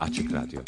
Açık Radyo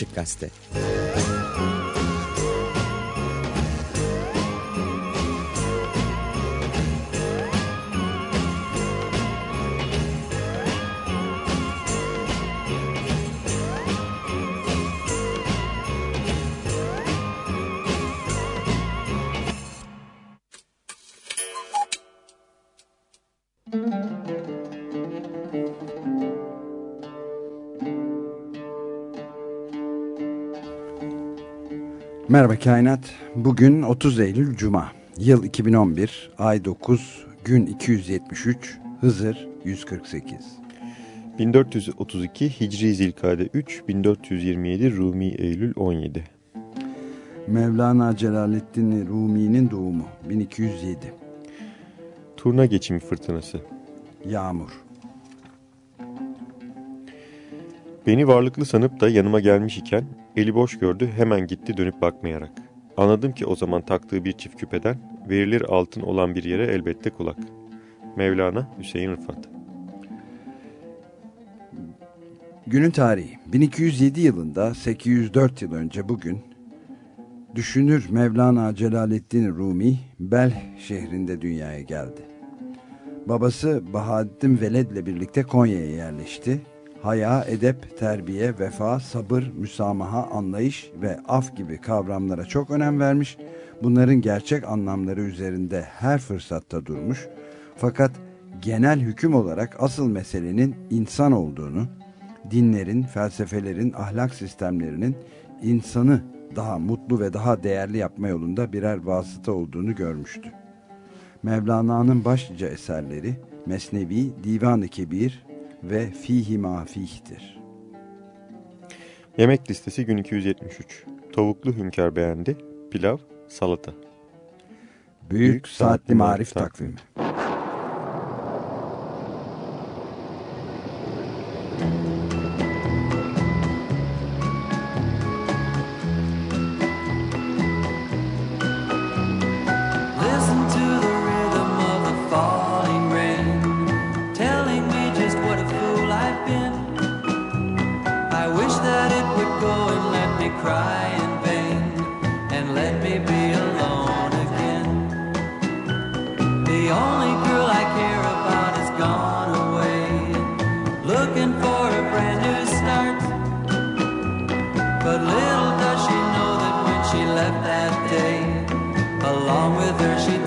Açık Gazete Merhaba Kainat. Bugün 30 Eylül Cuma. Yıl 2011, ay 9, gün 273, Hızır 148. 1432 Hicri Zilkade 3, 1427 Rumi Eylül 17. Mevlana Celaleddin Rumi'nin doğumu 1207. Turna geçimi fırtınası. Yağmur. Beni varlıklı sanıp da yanıma gelmiş iken eli boş gördü hemen gitti dönüp bakmayarak. Anladım ki o zaman taktığı bir çift küpeden verilir altın olan bir yere elbette kulak. Mevlana Hüseyin Rıfat Günün tarihi 1207 yılında 804 yıl önce bugün düşünür Mevlana Celaleddin Rumi Bel şehrinde dünyaya geldi. Babası Bahaddin Veled'le birlikte Konya'ya yerleşti haya, edep, terbiye, vefa, sabır, müsamaha, anlayış ve af gibi kavramlara çok önem vermiş, bunların gerçek anlamları üzerinde her fırsatta durmuş, fakat genel hüküm olarak asıl meselenin insan olduğunu, dinlerin, felsefelerin, ahlak sistemlerinin insanı daha mutlu ve daha değerli yapma yolunda birer vasıta olduğunu görmüştü. Mevlana'nın başlıca eserleri Mesnevi, Divan-ı Kebir, ve fihi mafihtir. Yemek listesi gün 273. Tavuklu hünkâr beğendi. Pilav, salata. Büyük, Büyük Saatli Marif Takvimi. takvimi. But little does she know that when she left that day, along with her she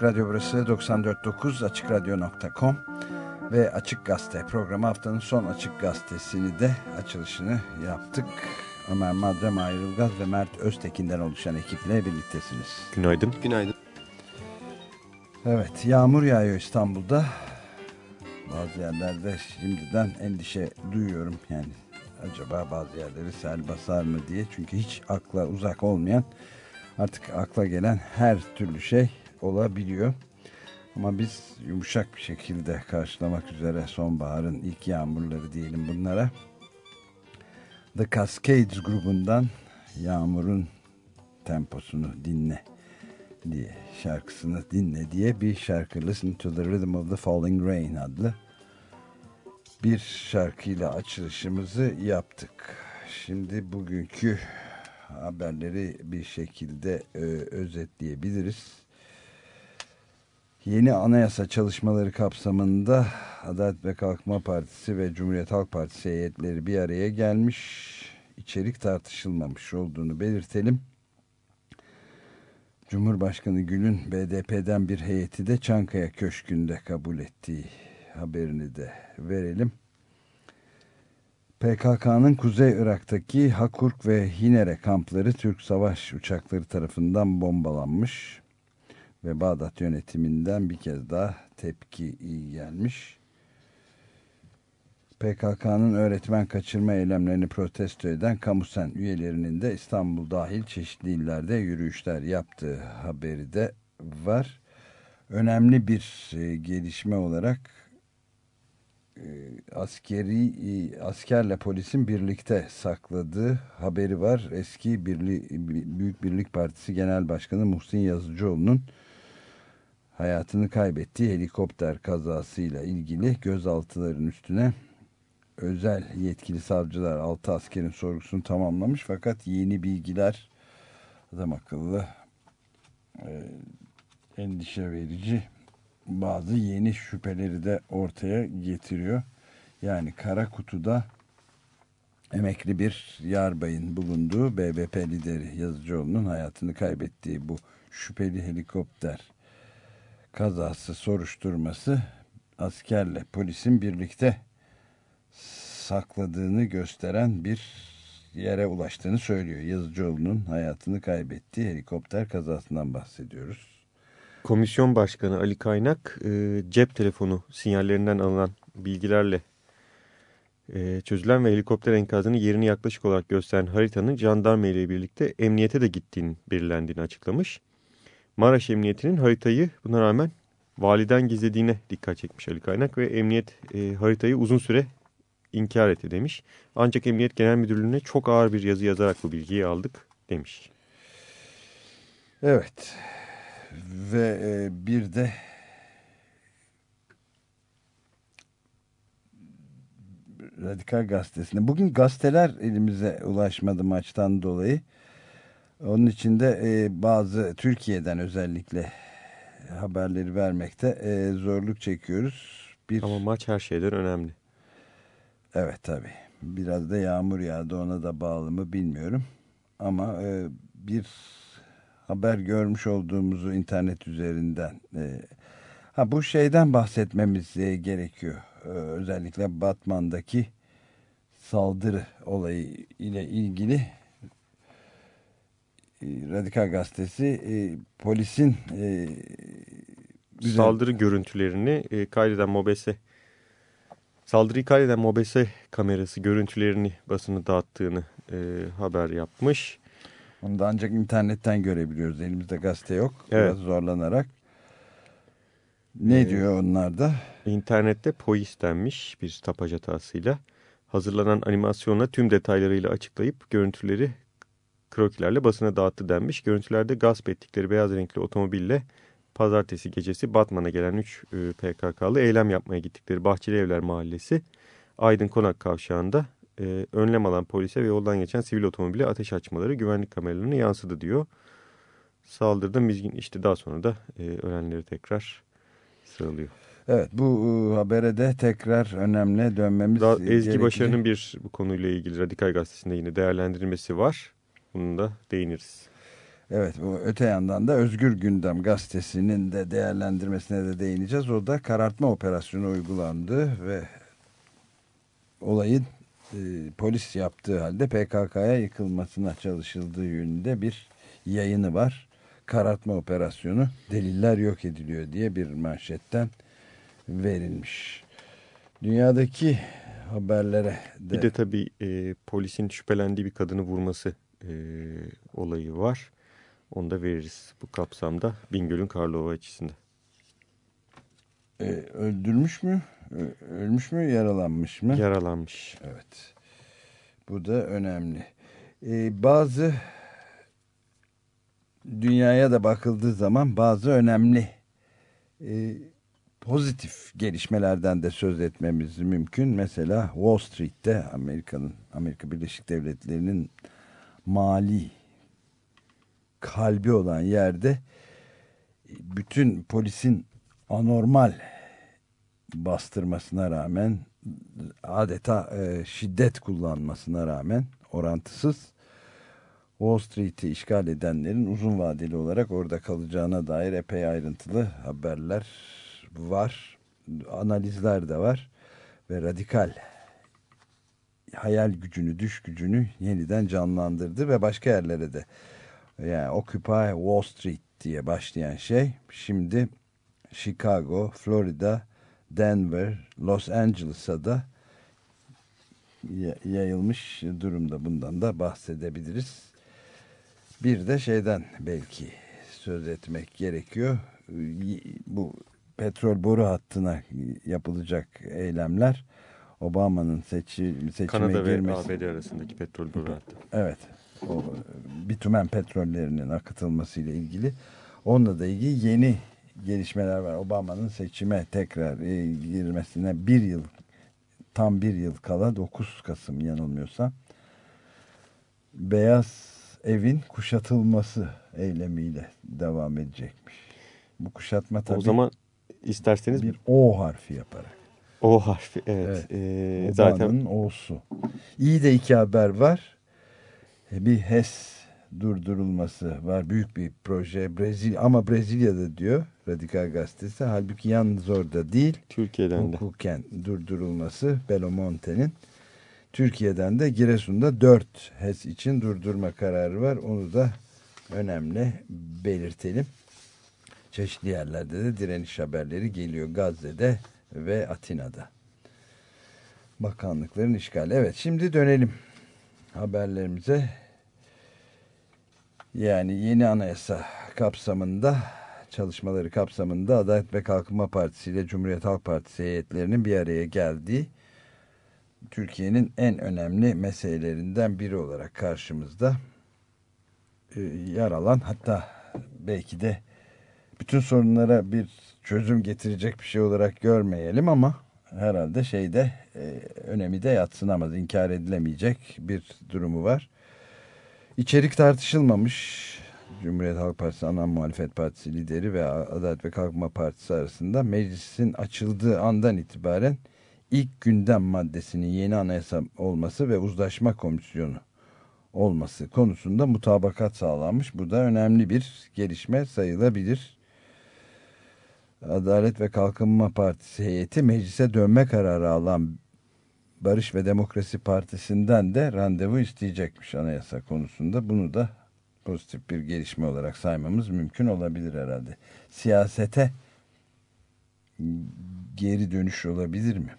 Açık Radyo burası 94.9 AçıkRadyo.com ve Açık Gazete programı haftanın son Açık Gazetesini de açılışını yaptık. Ömer Madre, Mahir Ilgaz ve Mert Öztekin'den oluşan ekiple birliktesiniz. Günaydın. Günaydın. Evet, yağmur yağıyor İstanbul'da. Bazı yerlerde şimdiden endişe duyuyorum. Yani acaba bazı yerleri sel basar mı diye. Çünkü hiç akla uzak olmayan artık akla gelen her türlü şey olabiliyor. Ama biz yumuşak bir şekilde karşılamak üzere sonbaharın ilk yağmurları diyelim bunlara. The Cascades grubundan Yağmur'un temposunu dinle diye şarkısını dinle diye bir şarkı Listen to the Rhythm of the Falling Rain adlı bir şarkıyla açılışımızı yaptık. Şimdi bugünkü haberleri bir şekilde e, özetleyebiliriz. Yeni anayasa çalışmaları kapsamında Adalet ve Kalkınma Partisi ve Cumhuriyet Halk Partisi heyetleri bir araya gelmiş. İçerik tartışılmamış olduğunu belirtelim. Cumhurbaşkanı Gül'ün BDP'den bir heyeti de Çankaya Köşkü'nde kabul ettiği haberini de verelim. PKK'nın Kuzey Irak'taki Hakurk ve Hinere kampları Türk savaş uçakları tarafından bombalanmış ve Bağdat yönetiminden bir kez daha tepki gelmiş. PKK'nın öğretmen kaçırma eylemlerini protesto eden Kamusen üyelerinin de İstanbul dahil çeşitli illerde yürüyüşler yaptığı haberi de var. Önemli bir e, gelişme olarak e, askeri e, askerle polisin birlikte sakladığı haberi var. Eski Birli, Büyük Birlik Partisi Genel Başkanı Muhsin Yazıcıoğlu'nun hayatını kaybettiği helikopter kazasıyla ilgili gözaltıların üstüne özel yetkili savcılar 6 askerin sorgusunu tamamlamış fakat yeni bilgiler adam akıllı e, endişe verici bazı yeni şüpheleri de ortaya getiriyor. Yani kara kutuda emekli bir yarbayın bulunduğu BBP lideri Yazıcıoğlu'nun hayatını kaybettiği bu şüpheli helikopter kazası soruşturması askerle polisin birlikte sakladığını gösteren bir yere ulaştığını söylüyor. Yazıcıoğlu'nun hayatını kaybettiği helikopter kazasından bahsediyoruz. Komisyon Başkanı Ali Kaynak e, cep telefonu sinyallerinden alınan bilgilerle e, çözülen ve helikopter enkazının yerini yaklaşık olarak gösteren haritanın jandarma ile birlikte emniyete de gittiğini belirlendiğini açıklamış. Maraş Emniyeti'nin haritayı buna rağmen validen gizlediğine dikkat çekmiş Ali Kaynak ve emniyet e, haritayı uzun süre inkar etti demiş. Ancak Emniyet Genel Müdürlüğü'ne çok ağır bir yazı yazarak bu bilgiyi aldık demiş. Evet ve e, bir de Radikal Gazetesi'nde. Bugün gazeteler elimize ulaşmadı maçtan dolayı. Onun için de e, bazı Türkiye'den özellikle haberleri vermekte e, zorluk çekiyoruz. Bir... Ama maç her şeyden önemli. Evet tabii. Biraz da yağmur yağdı ona da bağlı mı bilmiyorum. Ama e, bir haber görmüş olduğumuzu internet üzerinden e, ha bu şeyden bahsetmemiz e, gerekiyor. E, özellikle Batman'daki saldırı olayı ile ilgili Radikal Gazetesi e, polisin e, saldırı görüntülerini e, kaydeden Mobese saldırıyı kaydeden Mobese kamerası görüntülerini basını dağıttığını e, haber yapmış. Onu da ancak internetten görebiliyoruz. Elimizde gazete yok. Evet. Biraz zorlanarak. Ne ee, diyor onlar da? İnternette polis denmiş bir tapaj hatasıyla. Hazırlanan animasyonla tüm detaylarıyla açıklayıp görüntüleri krokilerle basına dağıttı denmiş. Görüntülerde gasp ettikleri beyaz renkli otomobille pazartesi gecesi Batman'a gelen 3 e, PKK'lı eylem yapmaya gittikleri Bahçeli Evler Mahallesi Aydın Konak Kavşağı'nda e, önlem alan polise ve yoldan geçen sivil otomobile ateş açmaları güvenlik kameralarına yansıdı diyor. Saldırıda mizgin işte daha sonra da e, ölenleri tekrar sıralıyor. Evet bu e, habere de tekrar önemli dönmemiz daha, Ezgi gerekli. Başarı'nın bir bu konuyla ilgili Radikal Gazetesi'nde yine değerlendirilmesi var. Bunu da değiniriz. Evet bu öte yandan da Özgür Gündem gazetesinin de değerlendirmesine de değineceğiz. O da karartma operasyonu uygulandı ve olayın e, polis yaptığı halde PKK'ya yıkılmasına çalışıldığı yönünde bir yayını var. Karartma operasyonu deliller yok ediliyor diye bir manşetten verilmiş. Dünyadaki haberlere de... Bir de tabii e, polisin şüphelendiği bir kadını vurması e, olayı var. Onu da veririz bu kapsamda Bingöl'ün Karlova açısında. E, öldürmüş mü? Ölmüş mü yaralanmış mı? Yaralanmış. Evet. Bu da önemli. E, bazı dünyaya da bakıldığı zaman bazı önemli e, pozitif gelişmelerden de söz etmemiz mümkün. Mesela Wall Street'te Amerika'nın Amerika Birleşik Devletleri'nin mali kalbi olan yerde bütün polisin anormal bastırmasına rağmen adeta e, şiddet kullanmasına rağmen orantısız Wall Street'i işgal edenlerin uzun vadeli olarak orada kalacağına dair epey ayrıntılı haberler var. Analizler de var. Ve radikal hayal gücünü, düş gücünü yeniden canlandırdı ve başka yerlere de yani Occupy Wall Street diye başlayan şey şimdi Chicago, Florida, Denver, Los Angeles'a da yayılmış durumda. Bundan da bahsedebiliriz. Bir de şeyden belki söz etmek gerekiyor. Bu petrol boru hattına yapılacak eylemler Obama'nın seçi, seçime Kanada girmesi. ve ABD arasındaki petrol boru hattı. Evet. O bitumen petrollerinin akıtılması ile ilgili. Onunla da ilgili yeni gelişmeler var. Obama'nın seçime tekrar e, girmesine bir yıl tam bir yıl kala 9 Kasım yanılmıyorsam Beyaz Evin kuşatılması eylemiyle devam edecekmiş. Bu kuşatma tabii o zaman isterseniz bir O harfi yaparak. O harfi evet. evet. Ee, zaten O'su. İyi de iki haber var. E, bir HES durdurulması var. Büyük bir proje. Brezilya ama Brezilya'da diyor Radikal Gazetesi. Halbuki yalnız orada değil. Türkiye'den de. Hukuken durdurulması Belomonte'nin. Türkiye'den de Giresun'da 4 HES için durdurma kararı var. Onu da önemli belirtelim. Çeşitli yerlerde de direniş haberleri geliyor. Gazze'de ve Atina'da. Bakanlıkların işgali. Evet şimdi dönelim haberlerimize. Yani yeni anayasa kapsamında çalışmaları kapsamında Adalet ve Kalkınma Partisi ile Cumhuriyet Halk Partisi heyetlerinin bir araya geldiği Türkiye'nin en önemli meselelerinden biri olarak karşımızda e, yer alan hatta belki de bütün sorunlara bir çözüm getirecek bir şey olarak görmeyelim ama herhalde şeyde e, önemi de yatsınamaz, inkar edilemeyecek bir durumu var. İçerik tartışılmamış. Cumhuriyet Halk Partisi ana muhalefet partisi lideri ve Adalet ve Kalkınma Partisi arasında meclisin açıldığı andan itibaren ilk gündem maddesinin yeni anayasa olması ve uzlaşma komisyonu olması konusunda mutabakat sağlanmış. Bu da önemli bir gelişme sayılabilir. Adalet ve Kalkınma Partisi heyeti meclise dönme kararı alan Barış ve Demokrasi Partisi'nden de randevu isteyecekmiş anayasa konusunda. Bunu da pozitif bir gelişme olarak saymamız mümkün olabilir herhalde. Siyasete geri dönüş olabilir mi?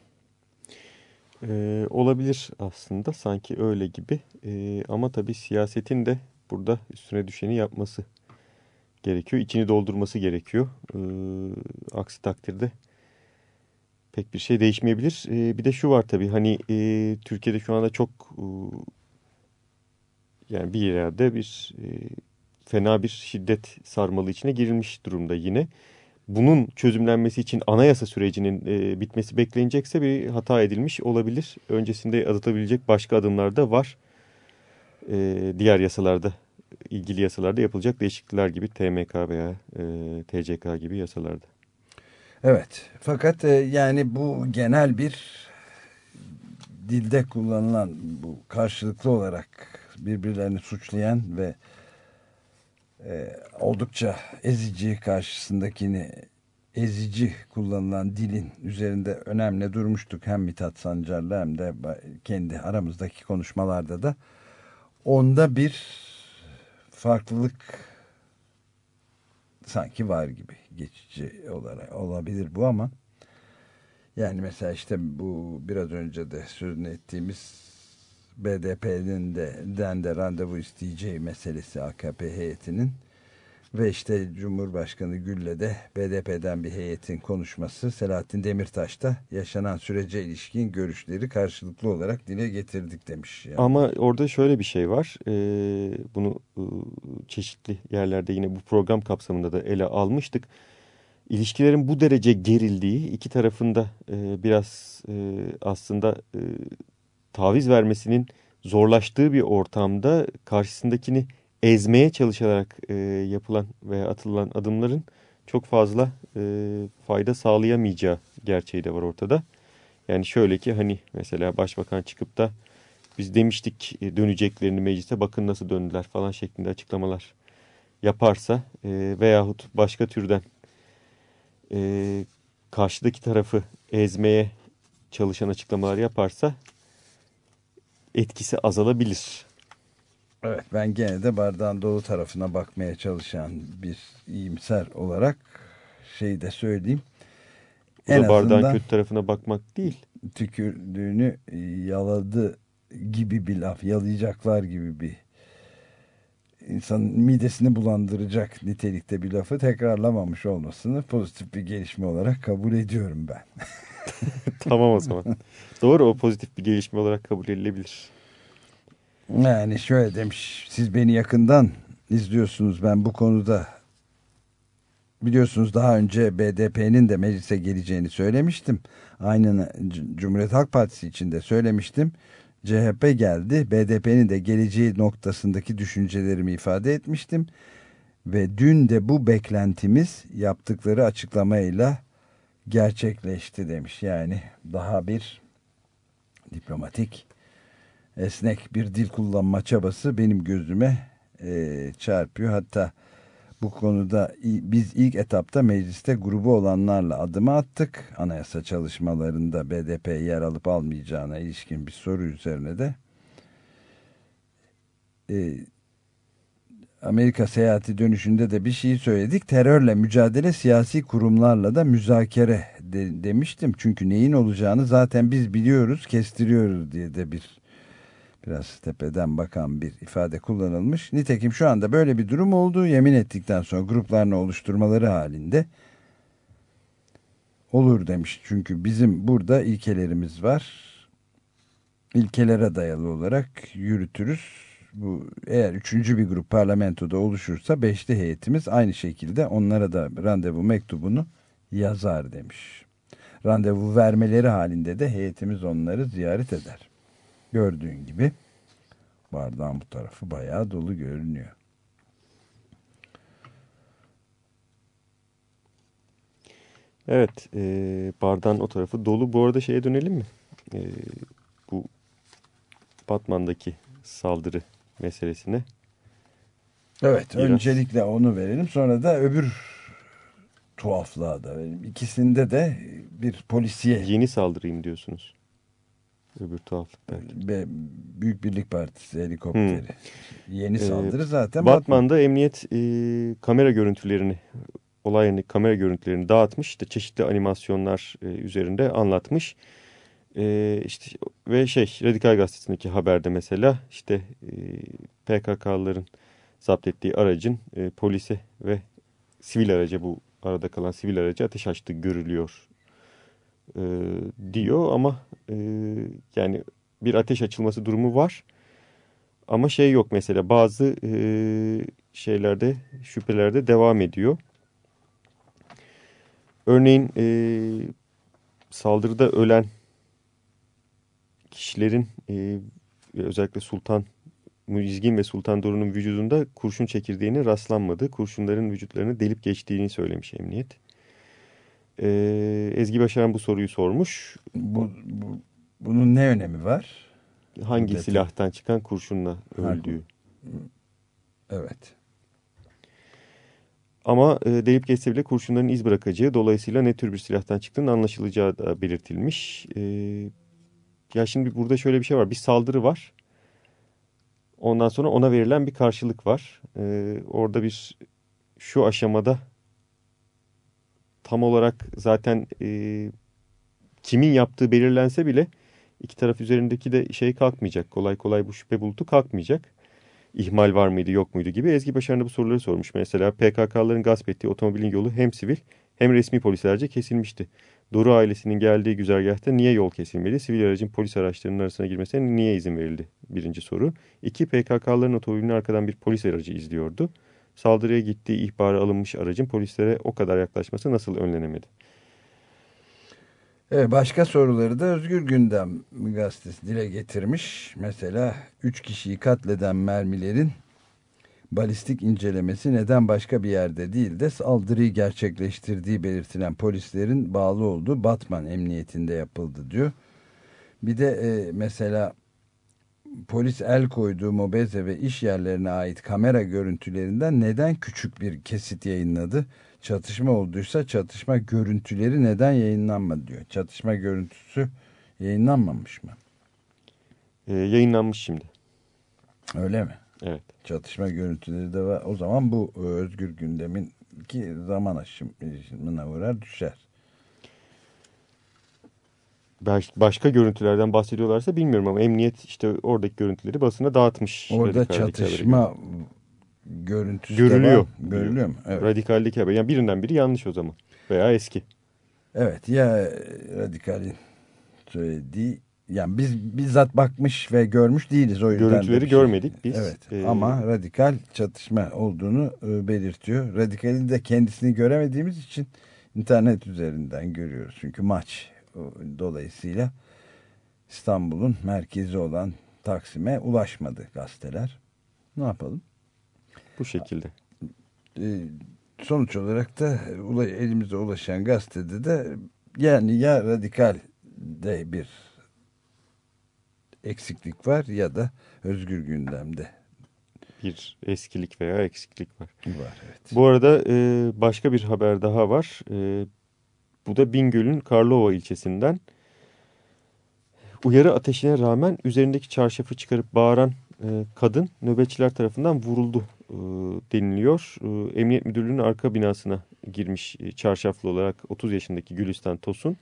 Ee, olabilir aslında sanki öyle gibi ee, ama tabii siyasetin de burada üstüne düşeni yapması gerekiyor. içini doldurması gerekiyor. Ee, aksi takdirde pek bir şey değişmeyebilir. Ee, bir de şu var tabii hani e, Türkiye'de şu anda çok e, yani bir yerde bir e, fena bir şiddet sarmalı içine girilmiş durumda yine bunun çözümlenmesi için anayasa sürecinin e, bitmesi beklenecekse bir hata edilmiş olabilir. Öncesinde adıtabilecek başka adımlar da var. E, diğer yasalarda, ilgili yasalarda yapılacak değişiklikler gibi TMK veya e, TCK gibi yasalarda. Evet, fakat e, yani bu genel bir dilde kullanılan bu karşılıklı olarak birbirlerini suçlayan ve e, oldukça ezici karşısındakini ezici kullanılan dilin üzerinde önemli durmuştuk. Hem Mithat Sancar'la hem de kendi aramızdaki konuşmalarda da onda bir farklılık sanki var gibi. Geçici olarak olabilir bu ama yani mesela işte bu biraz önce de sözünü ettiğimiz BDP'nin de, de randevu isteyeceği meselesi AKP heyetinin ve işte Cumhurbaşkanı Gül'le de BDP'den bir heyetin konuşması Selahattin Demirtaş'ta yaşanan sürece ilişkin görüşleri karşılıklı olarak dile getirdik demiş. Yani. Ama orada şöyle bir şey var. Ee, bunu e, çeşitli yerlerde yine bu program kapsamında da ele almıştık. İlişkilerin bu derece gerildiği iki tarafında e, biraz e, aslında e, taviz vermesinin zorlaştığı bir ortamda karşısındakini ezmeye çalışarak e, yapılan veya atılan adımların çok fazla e, fayda sağlayamayacağı gerçeği de var ortada. Yani şöyle ki hani mesela başbakan çıkıp da biz demiştik e, döneceklerini meclise bakın nasıl döndüler falan şeklinde açıklamalar yaparsa e, veyahut başka türden e, karşıdaki tarafı ezmeye çalışan açıklamalar yaparsa etkisi azalabilir. Evet ben gene de bardağın dolu tarafına bakmaya çalışan bir iyimser olarak şeyi de söyleyeyim. Bu en da bardağın kötü tarafına bakmak değil. Tükürdüğünü yaladı gibi bir laf, yalayacaklar gibi bir insanın midesini bulandıracak nitelikte bir lafı tekrarlamamış olmasını pozitif bir gelişme olarak kabul ediyorum ben. tamam o zaman. Doğru o pozitif bir gelişme olarak kabul edilebilir. Yani şöyle demiş siz beni yakından izliyorsunuz ben bu konuda biliyorsunuz daha önce BDP'nin de meclise geleceğini söylemiştim. Aynı Cumhuriyet Halk Partisi için de söylemiştim. CHP geldi. BDP'nin de geleceği noktasındaki düşüncelerimi ifade etmiştim. Ve dün de bu beklentimiz yaptıkları açıklamayla gerçekleşti demiş. Yani daha bir diplomatik esnek bir dil kullanma çabası benim gözüme e, çarpıyor. Hatta bu konuda biz ilk etapta mecliste grubu olanlarla adımı attık. Anayasa çalışmalarında BDP yer alıp almayacağına ilişkin bir soru üzerine de. E, Amerika seyahati dönüşünde de bir şey söyledik. Terörle mücadele siyasi kurumlarla da müzakere de, demiştim. Çünkü neyin olacağını zaten biz biliyoruz, kestiriyoruz diye de bir biraz tepeden bakan bir ifade kullanılmış. Nitekim şu anda böyle bir durum olduğu yemin ettikten sonra gruplarını oluşturmaları halinde olur demiş. Çünkü bizim burada ilkelerimiz var. İlkelere dayalı olarak yürütürüz. Bu eğer üçüncü bir grup parlamentoda oluşursa beşli heyetimiz aynı şekilde onlara da randevu mektubunu yazar demiş. Randevu vermeleri halinde de heyetimiz onları ziyaret eder. Gördüğün gibi bardağın bu tarafı bayağı dolu görünüyor. Evet, e, bardağın o tarafı dolu. Bu arada şeye dönelim mi? E, bu Batman'daki saldırı meselesine. Evet, Biraz... öncelikle onu verelim. Sonra da öbür tuhaflığa da verelim. İkisinde de bir polisiye... Yeni saldırayım diyorsunuz. Öbür tuhaflık belki. Be, Büyük Birlik Partisi helikopteri. Hmm. Yeni ee, saldırı zaten. Batman'da Batman. emniyet e, kamera görüntülerini olay yerindeki kamera görüntülerini dağıtmış. İşte çeşitli animasyonlar e, üzerinde anlatmış. E, işte ve şey Radikal Gazetesi'ndeki haberde mesela işte e, PKK'ların zapt ettiği aracın e, polise ve sivil araca bu arada kalan sivil araca ateş açtığı görülüyor e, diyor ama e, yani bir ateş açılması durumu var. Ama şey yok mesela bazı e, şeylerde şüphelerde devam ediyor. Örneğin e, saldırıda ölen kişilerin e, özellikle Sultan Müzgin ve Sultan Dorun'un vücudunda kurşun çekirdeğine rastlanmadı. Kurşunların vücutlarını delip geçtiğini söylemiş emniyet. Ee, Ezgi Başaran bu soruyu sormuş. Bu, bu, bunun ne önemi var? Hangi Detay. silahtan çıkan kurşunla öldüğü. Evet. Ama e, delip geçse bile kurşunların iz bırakacağı dolayısıyla ne tür bir silahtan çıktığının anlaşılacağı da belirtilmiş. E, ya şimdi burada şöyle bir şey var. Bir saldırı var. Ondan sonra ona verilen bir karşılık var. E, orada bir şu aşamada tam olarak zaten e, kimin yaptığı belirlense bile iki taraf üzerindeki de şey kalkmayacak. Kolay kolay bu şüphe bulutu kalkmayacak ihmal var mıydı yok muydu gibi Ezgi Başaran'a bu soruları sormuş. Mesela PKK'ların gasp ettiği otomobilin yolu hem sivil hem resmi polislerce kesilmişti. Doru ailesinin geldiği güzergahta niye yol kesilmedi? Sivil aracın polis araçlarının arasına girmesine niye izin verildi? Birinci soru. İki PKK'ların otomobilini arkadan bir polis aracı izliyordu. Saldırıya gittiği ihbarı alınmış aracın polislere o kadar yaklaşması nasıl önlenemedi? Evet, başka soruları da Özgür Gündem gazetesi dile getirmiş. Mesela 3 kişiyi katleden mermilerin balistik incelemesi neden başka bir yerde değil de saldırıyı gerçekleştirdiği belirtilen polislerin bağlı olduğu Batman emniyetinde yapıldı diyor. Bir de e, mesela polis el koyduğu mobeze ve iş yerlerine ait kamera görüntülerinden neden küçük bir kesit yayınladı? çatışma olduysa çatışma görüntüleri neden yayınlanmadı diyor. Çatışma görüntüsü yayınlanmamış mı? Ee, yayınlanmış şimdi. Öyle mi? Evet. Çatışma görüntüleri de var. O zaman bu e, özgür gündemin ki zaman aşımına uğrar düşer. Başka görüntülerden bahsediyorlarsa bilmiyorum ama emniyet işte oradaki görüntüleri basına dağıtmış. Orada çatışma görüntüsü görülüyor. Var. Görülüyor mu? Evet. Radikaldeki haber. Yani birinden biri yanlış o zaman. Veya eski. Evet ya radikalin söylediği yani biz bizzat bakmış ve görmüş değiliz o yüzden. Görüntüleri şey. görmedik biz. Evet ee... ama radikal çatışma olduğunu e, belirtiyor. Radikalin de kendisini göremediğimiz için internet üzerinden görüyoruz. Çünkü maç dolayısıyla İstanbul'un merkezi olan Taksim'e ulaşmadı gazeteler. Ne yapalım? Bu şekilde. Ee, sonuç olarak da elimize ulaşan gazetede de yani ya radikal de bir eksiklik var ya da özgür gündemde bir eskilik veya eksiklik var. Var evet. Bu arada e, başka bir haber daha var. E, bu da Bingöl'ün Karlova ilçesinden. Uyarı ateşine rağmen üzerindeki çarşafı çıkarıp bağıran e, kadın nöbetçiler tarafından vuruldu e, deniliyor. E, Emniyet Müdürlüğü'nün arka binasına girmiş e, çarşaflı olarak 30 yaşındaki Gülistan Tosun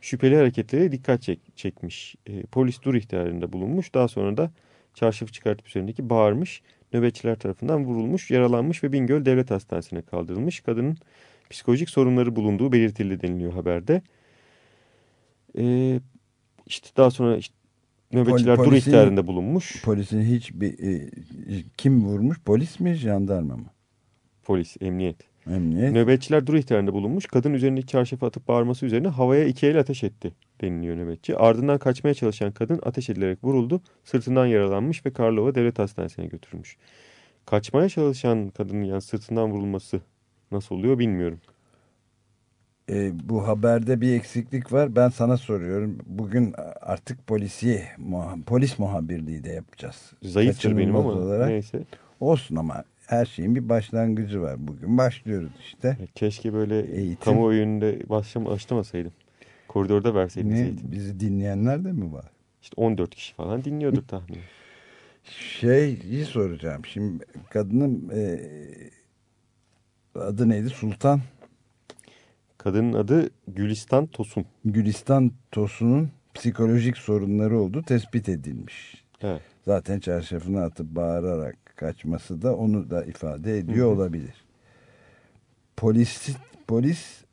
şüpheli hareketlere dikkat çek, çekmiş. E, polis dur ihtarında bulunmuş. Daha sonra da çarşafı çıkartıp üzerindeki bağırmış. Nöbetçiler tarafından vurulmuş, yaralanmış ve Bingöl Devlet Hastanesi'ne kaldırılmış. Kadının psikolojik sorunları bulunduğu belirtildi deniliyor haberde. E, işte daha sonra işte Nöbetçiler Pol, dur ihtarında bulunmuş. Polisin hiçbir e, kim vurmuş? Polis mi, jandarma mı? Polis, emniyet. Emniyet. Nöbetçiler dur ihtarında bulunmuş. Kadın üzerindeki çarşafı atıp bağırması üzerine havaya iki el ateş etti deniliyor nöbetçi. Ardından kaçmaya çalışan kadın ateş edilerek vuruldu. Sırtından yaralanmış ve Karlova Devlet Hastanesi'ne götürülmüş. Kaçmaya çalışan kadının yani sırtından vurulması nasıl oluyor bilmiyorum e, bu haberde bir eksiklik var. Ben sana soruyorum. Bugün artık polisi polis muhabirliği de yapacağız. Zayıftır benim ama olarak. neyse. Olsun ama her şeyin bir başlangıcı var. Bugün başlıyoruz işte. Keşke böyle eğitim. kamuoyunda başlamasaydım. Koridorda verseydim ne, eğitim. Bizi dinleyenler de mi var? İşte 14 kişi falan dinliyordur tahmin. Şeyi soracağım. Şimdi kadının e, adı neydi? Sultan Kadının adı Gülistan Tosun. Gülistan Tosun'un psikolojik sorunları olduğu tespit edilmiş. Evet. Zaten çarşafını atıp bağırarak kaçması da onu da ifade ediyor Hı -hı. olabilir. Polis polis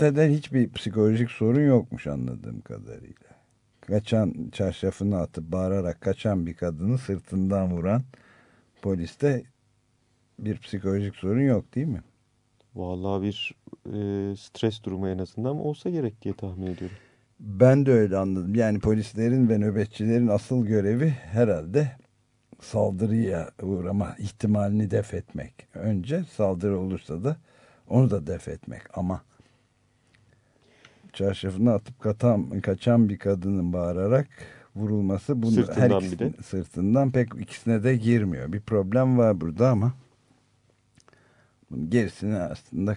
de hiçbir psikolojik sorun yokmuş anladığım kadarıyla. Kaçan çarşafını atıp bağırarak kaçan bir kadını sırtından vuran poliste bir psikolojik sorun yok değil mi? Vallahi bir e, stres durumu en azından olsa gerek diye tahmin ediyorum. Ben de öyle anladım. Yani polislerin ve nöbetçilerin asıl görevi herhalde saldırıya uğrama ihtimalini def etmek. Önce saldırı olursa da onu da def etmek. Ama çarşafını atıp katan, kaçan bir kadının bağırarak vurulması bunu sırtından her ikisine, sırtından pek ikisine de girmiyor. Bir problem var burada ama Gerisini aslında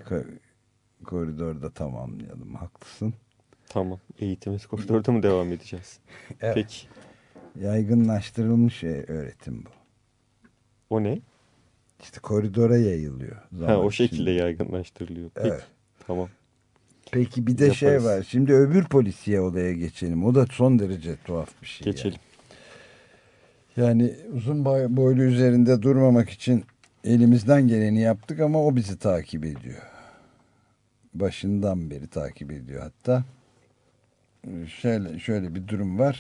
koridorda tamamlayalım. Haklısın. Tamam. Eğitimiz koridorda mı devam edeceğiz? evet. Peki. Yaygınlaştırılmış öğretim bu. O ne? İşte koridora yayılıyor. Ha, o şekilde içinde. yaygınlaştırılıyor. Peki. Evet. Tamam. Peki bir de Yaparız. şey var. Şimdi öbür polisiye olaya geçelim. O da son derece tuhaf bir şey. Geçelim. Yani, yani uzun boylu üzerinde durmamak için elimizden geleni yaptık ama o bizi takip ediyor. Başından beri takip ediyor hatta. Şöyle, şöyle bir durum var.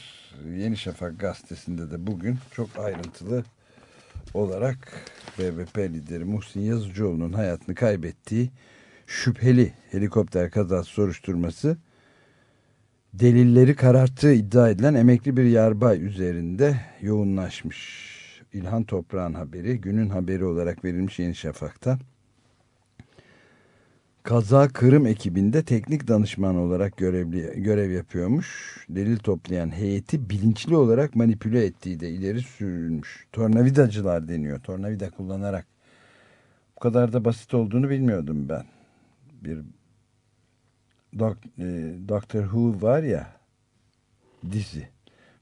Yeni Şafak gazetesinde de bugün çok ayrıntılı olarak BBP lideri Muhsin Yazıcıoğlu'nun hayatını kaybettiği şüpheli helikopter kazası soruşturması delilleri kararttığı iddia edilen emekli bir yarbay üzerinde yoğunlaşmış. İlhan Toprağ'ın haberi, günün haberi olarak verilmiş Yeni Şafak'ta. Kaza Kırım ekibinde teknik danışman olarak görevli, görev yapıyormuş. Delil toplayan heyeti bilinçli olarak manipüle ettiği de ileri sürülmüş. Tornavidacılar deniyor. Tornavida kullanarak. Bu kadar da basit olduğunu bilmiyordum ben. Bir Dok, e, Doctor Who var ya dizi.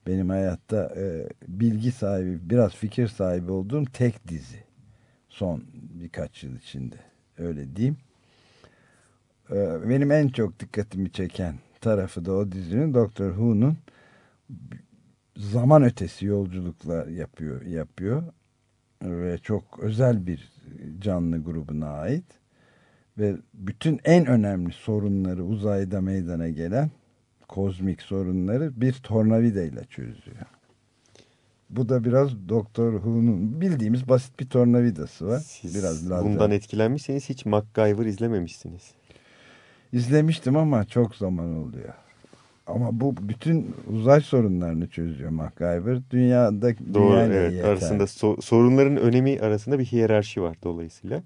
Benim hayatta e, bilgi sahibi, biraz fikir sahibi olduğum tek dizi. Son birkaç yıl içinde. Öyle diyeyim. E, benim en çok dikkatimi çeken tarafı da o dizinin Doctor Who'nun zaman ötesi yolculuklar yapıyor yapıyor ve çok özel bir canlı grubuna ait ve bütün en önemli sorunları uzayda meydana gelen kozmik sorunları bir tornavida ile çözüyor. Bu da biraz Doktor Who'nun bildiğimiz basit bir tornavidası var. Siz biraz lazer. bundan etkilenmişseniz hiç MacGyver izlememişsiniz. İzlemiştim ama çok zaman oluyor. Ama bu bütün uzay sorunlarını çözüyor MacGyver. Dünyada Doğru evet. Yeter. Arasında so sorunların önemi arasında bir hiyerarşi var dolayısıyla.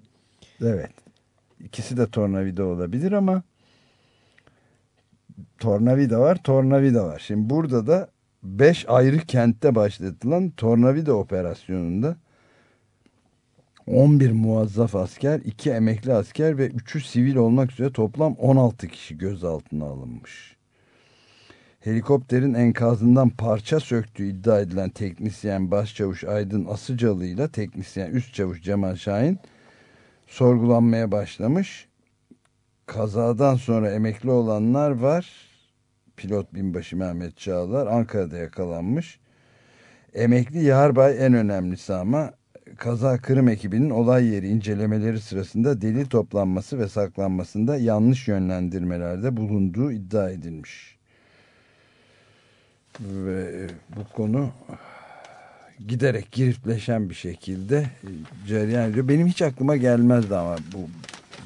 Evet. İkisi de tornavida olabilir ama tornavida var, tornavida var. Şimdi burada da beş ayrı kentte başlatılan tornavida operasyonunda 11 muazzaf asker, 2 emekli asker ve 3'ü sivil olmak üzere toplam 16 kişi gözaltına alınmış. Helikopterin enkazından parça söktüğü iddia edilen teknisyen başçavuş Aydın Asıcalı ile teknisyen üst çavuş Cemal Şahin sorgulanmaya başlamış. Kazadan sonra emekli olanlar var. Pilot binbaşı Mehmet Çağlar Ankara'da yakalanmış. Emekli Yarbay en önemlisi ama kaza Kırım ekibinin olay yeri incelemeleri sırasında delil toplanması ve saklanmasında yanlış yönlendirmelerde bulunduğu iddia edilmiş. Ve bu konu giderek giripleşen bir şekilde e, cereyan ediyor. Benim hiç aklıma gelmezdi ama bu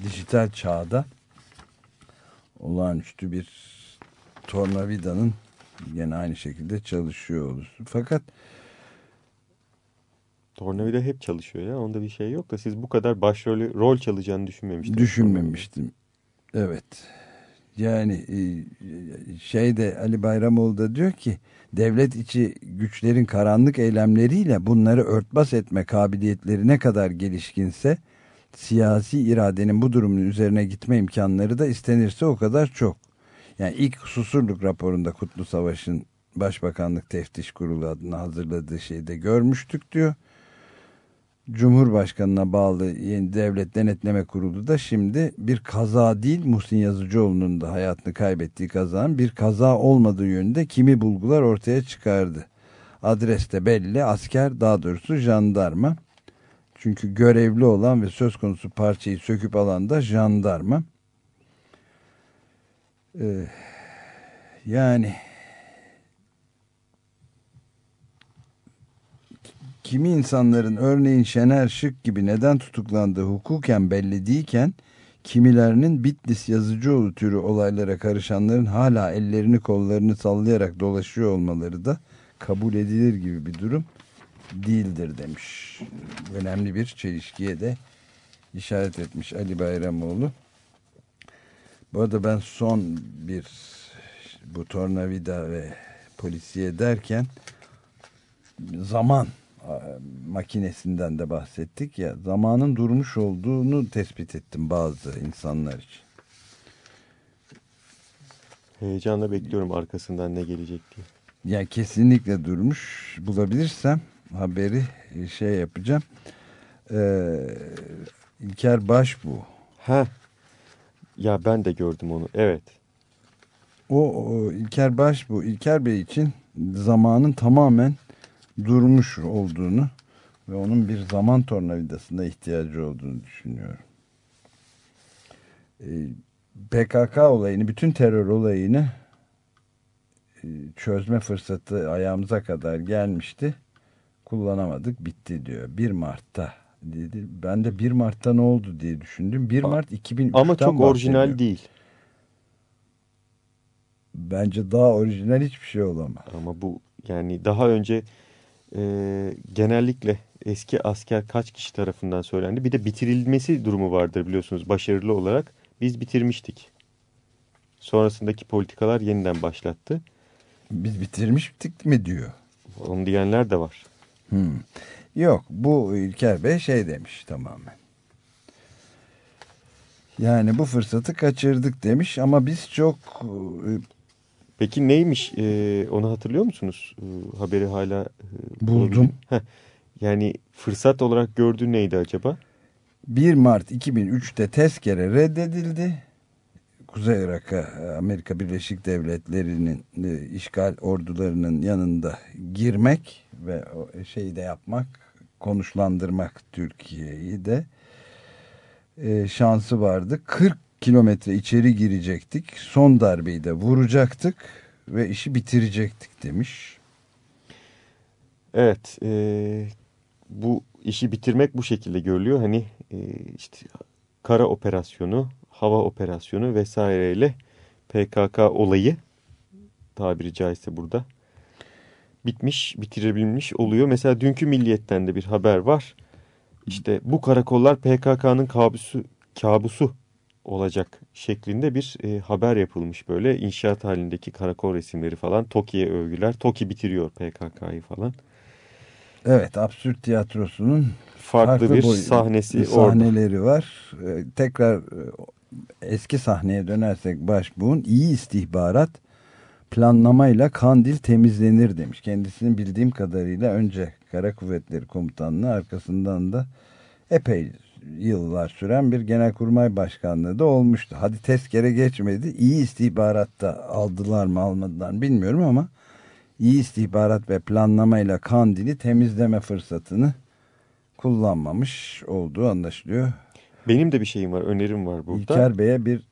dijital çağda olağanüstü bir tornavidanın yine aynı şekilde çalışıyor olursun. Fakat Tornavida hep çalışıyor ya. Onda bir şey yok da siz bu kadar başrolü rol çalacağını düşünmemiştiniz. Düşünmemiştim. Evet. Yani e, şeyde Ali Bayramoğlu da diyor ki devlet içi güçlerin karanlık eylemleriyle bunları örtbas etme kabiliyetleri ne kadar gelişkinse siyasi iradenin bu durumun üzerine gitme imkanları da istenirse o kadar çok. Yani ilk Susurluk raporunda Kutlu Savaş'ın Başbakanlık Teftiş Kurulu adına hazırladığı şeyde görmüştük diyor. Cumhurbaşkanına bağlı yeni devlet denetleme kurulu da şimdi bir kaza değil Muhsin Yazıcıoğlu'nun da hayatını kaybettiği kazanın bir kaza olmadığı yönünde kimi bulgular ortaya çıkardı. Adres de belli asker daha doğrusu jandarma. Çünkü görevli olan ve söz konusu parçayı söküp alan da jandarma. Ee, yani kimi insanların örneğin Şener Şık gibi neden tutuklandığı hukuken belli değilken kimilerinin Bitlis Yazıcıoğlu türü olaylara karışanların hala ellerini kollarını sallayarak dolaşıyor olmaları da kabul edilir gibi bir durum değildir demiş. Önemli bir çelişkiye de işaret etmiş Ali Bayramoğlu. Bu arada ben son bir bu tornavida ve polisiye derken zaman makinesinden de bahsettik ya zamanın durmuş olduğunu tespit ettim bazı insanlar için. Heyecanla bekliyorum arkasından ne gelecek diye. Yani kesinlikle durmuş. Bulabilirsem haberi şey yapacağım. Ee, İlker Baş bu. Ha. Ya ben de gördüm onu. Evet. O, o İlker Baş bu. İlker Bey için zamanın tamamen durmuş olduğunu ve onun bir zaman tornavidasına ihtiyacı olduğunu düşünüyorum. Ee, PKK olayını, bütün terör olayını e, çözme fırsatı ayağımıza kadar gelmişti. Kullanamadık, bitti diyor. 1 Mart'ta dedi. Ben de 1 Mart'ta ne oldu diye düşündüm. 1 Mart 2003'ten Ama çok orijinal değil. Bence daha orijinal hiçbir şey olamaz. Ama bu yani daha önce e, genellikle eski asker kaç kişi tarafından söylendi. Bir de bitirilmesi durumu vardır biliyorsunuz başarılı olarak. Biz bitirmiştik. Sonrasındaki politikalar yeniden başlattı. Biz bitirmiştik mi diyor. Onu diyenler de var. Hmm. Yok bu İlker Bey şey demiş tamamen. Yani bu fırsatı kaçırdık demiş ama biz çok... E, Peki neymiş ee, onu hatırlıyor musunuz? Ee, haberi hala... E, Buldum. Yani fırsat olarak gördüğü neydi acaba? 1 Mart 2003'te tezkere reddedildi. Kuzey Irak'a Amerika Birleşik Devletleri'nin e, işgal ordularının yanında girmek ve şeyi de yapmak, konuşlandırmak Türkiye'yi de e, şansı vardı. 40 kilometre içeri girecektik. Son darbeyi de vuracaktık ve işi bitirecektik demiş. Evet, e, bu işi bitirmek bu şekilde görülüyor. Hani e, işte kara operasyonu, hava operasyonu vesaireyle PKK olayı tabiri caizse burada bitmiş, bitirebilmiş oluyor. Mesela dünkü Milliyet'ten de bir haber var. İşte bu karakollar PKK'nın kabusu, kabusu olacak şeklinde bir e, haber yapılmış böyle. inşaat halindeki karakol resimleri falan. TOKİ'ye övgüler. TOKİ bitiriyor PKK'yı falan. Evet, absürt tiyatrosunun farklı, farklı bir sahnesi sahneleri orada. var. Ee, tekrar e, eski sahneye dönersek Başbuğ'un iyi istihbarat planlamayla Kandil temizlenir demiş. Kendisinin bildiğim kadarıyla önce Kara Kuvvetleri Komutanlığı arkasından da epey yıllar süren bir genelkurmay başkanlığı da olmuştu. Hadi tezkere geçmedi. İyi istihbaratta aldılar mı almadılar bilmiyorum ama iyi istihbarat ve planlamayla Kandil'i temizleme fırsatını kullanmamış olduğu anlaşılıyor. Benim de bir şeyim var, önerim var burada. İlker Bey'e bir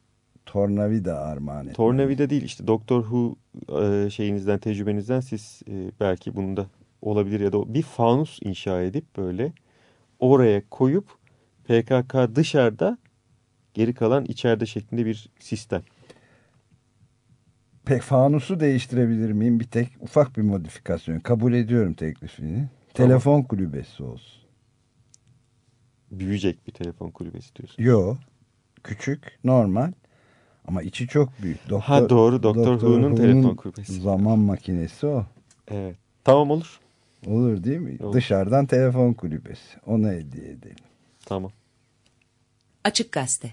tornavida armağan etmem. Tornavida değil işte Doktor Who e, şeyinizden, tecrübenizden siz e, belki bunu da olabilir ya da bir fanus inşa edip böyle oraya koyup PKK dışarıda geri kalan içeride şeklinde bir sistem. Pek fanusu değiştirebilir miyim? Bir tek ufak bir modifikasyon. Kabul ediyorum teklifini. Tamam. Telefon kulübesi olsun. Büyüyecek bir telefon kulübesi diyorsun. Yok. Küçük, normal. Ama içi çok büyük. Doktor, ha doğru Doktor, Doktor Who'nun telefon kulübesi. Zaman makinesi o. Evet. Tamam olur. Olur değil mi? Olur. Dışarıdan telefon kulübesi. Onu hediye edelim. Tamam. Açık Gazete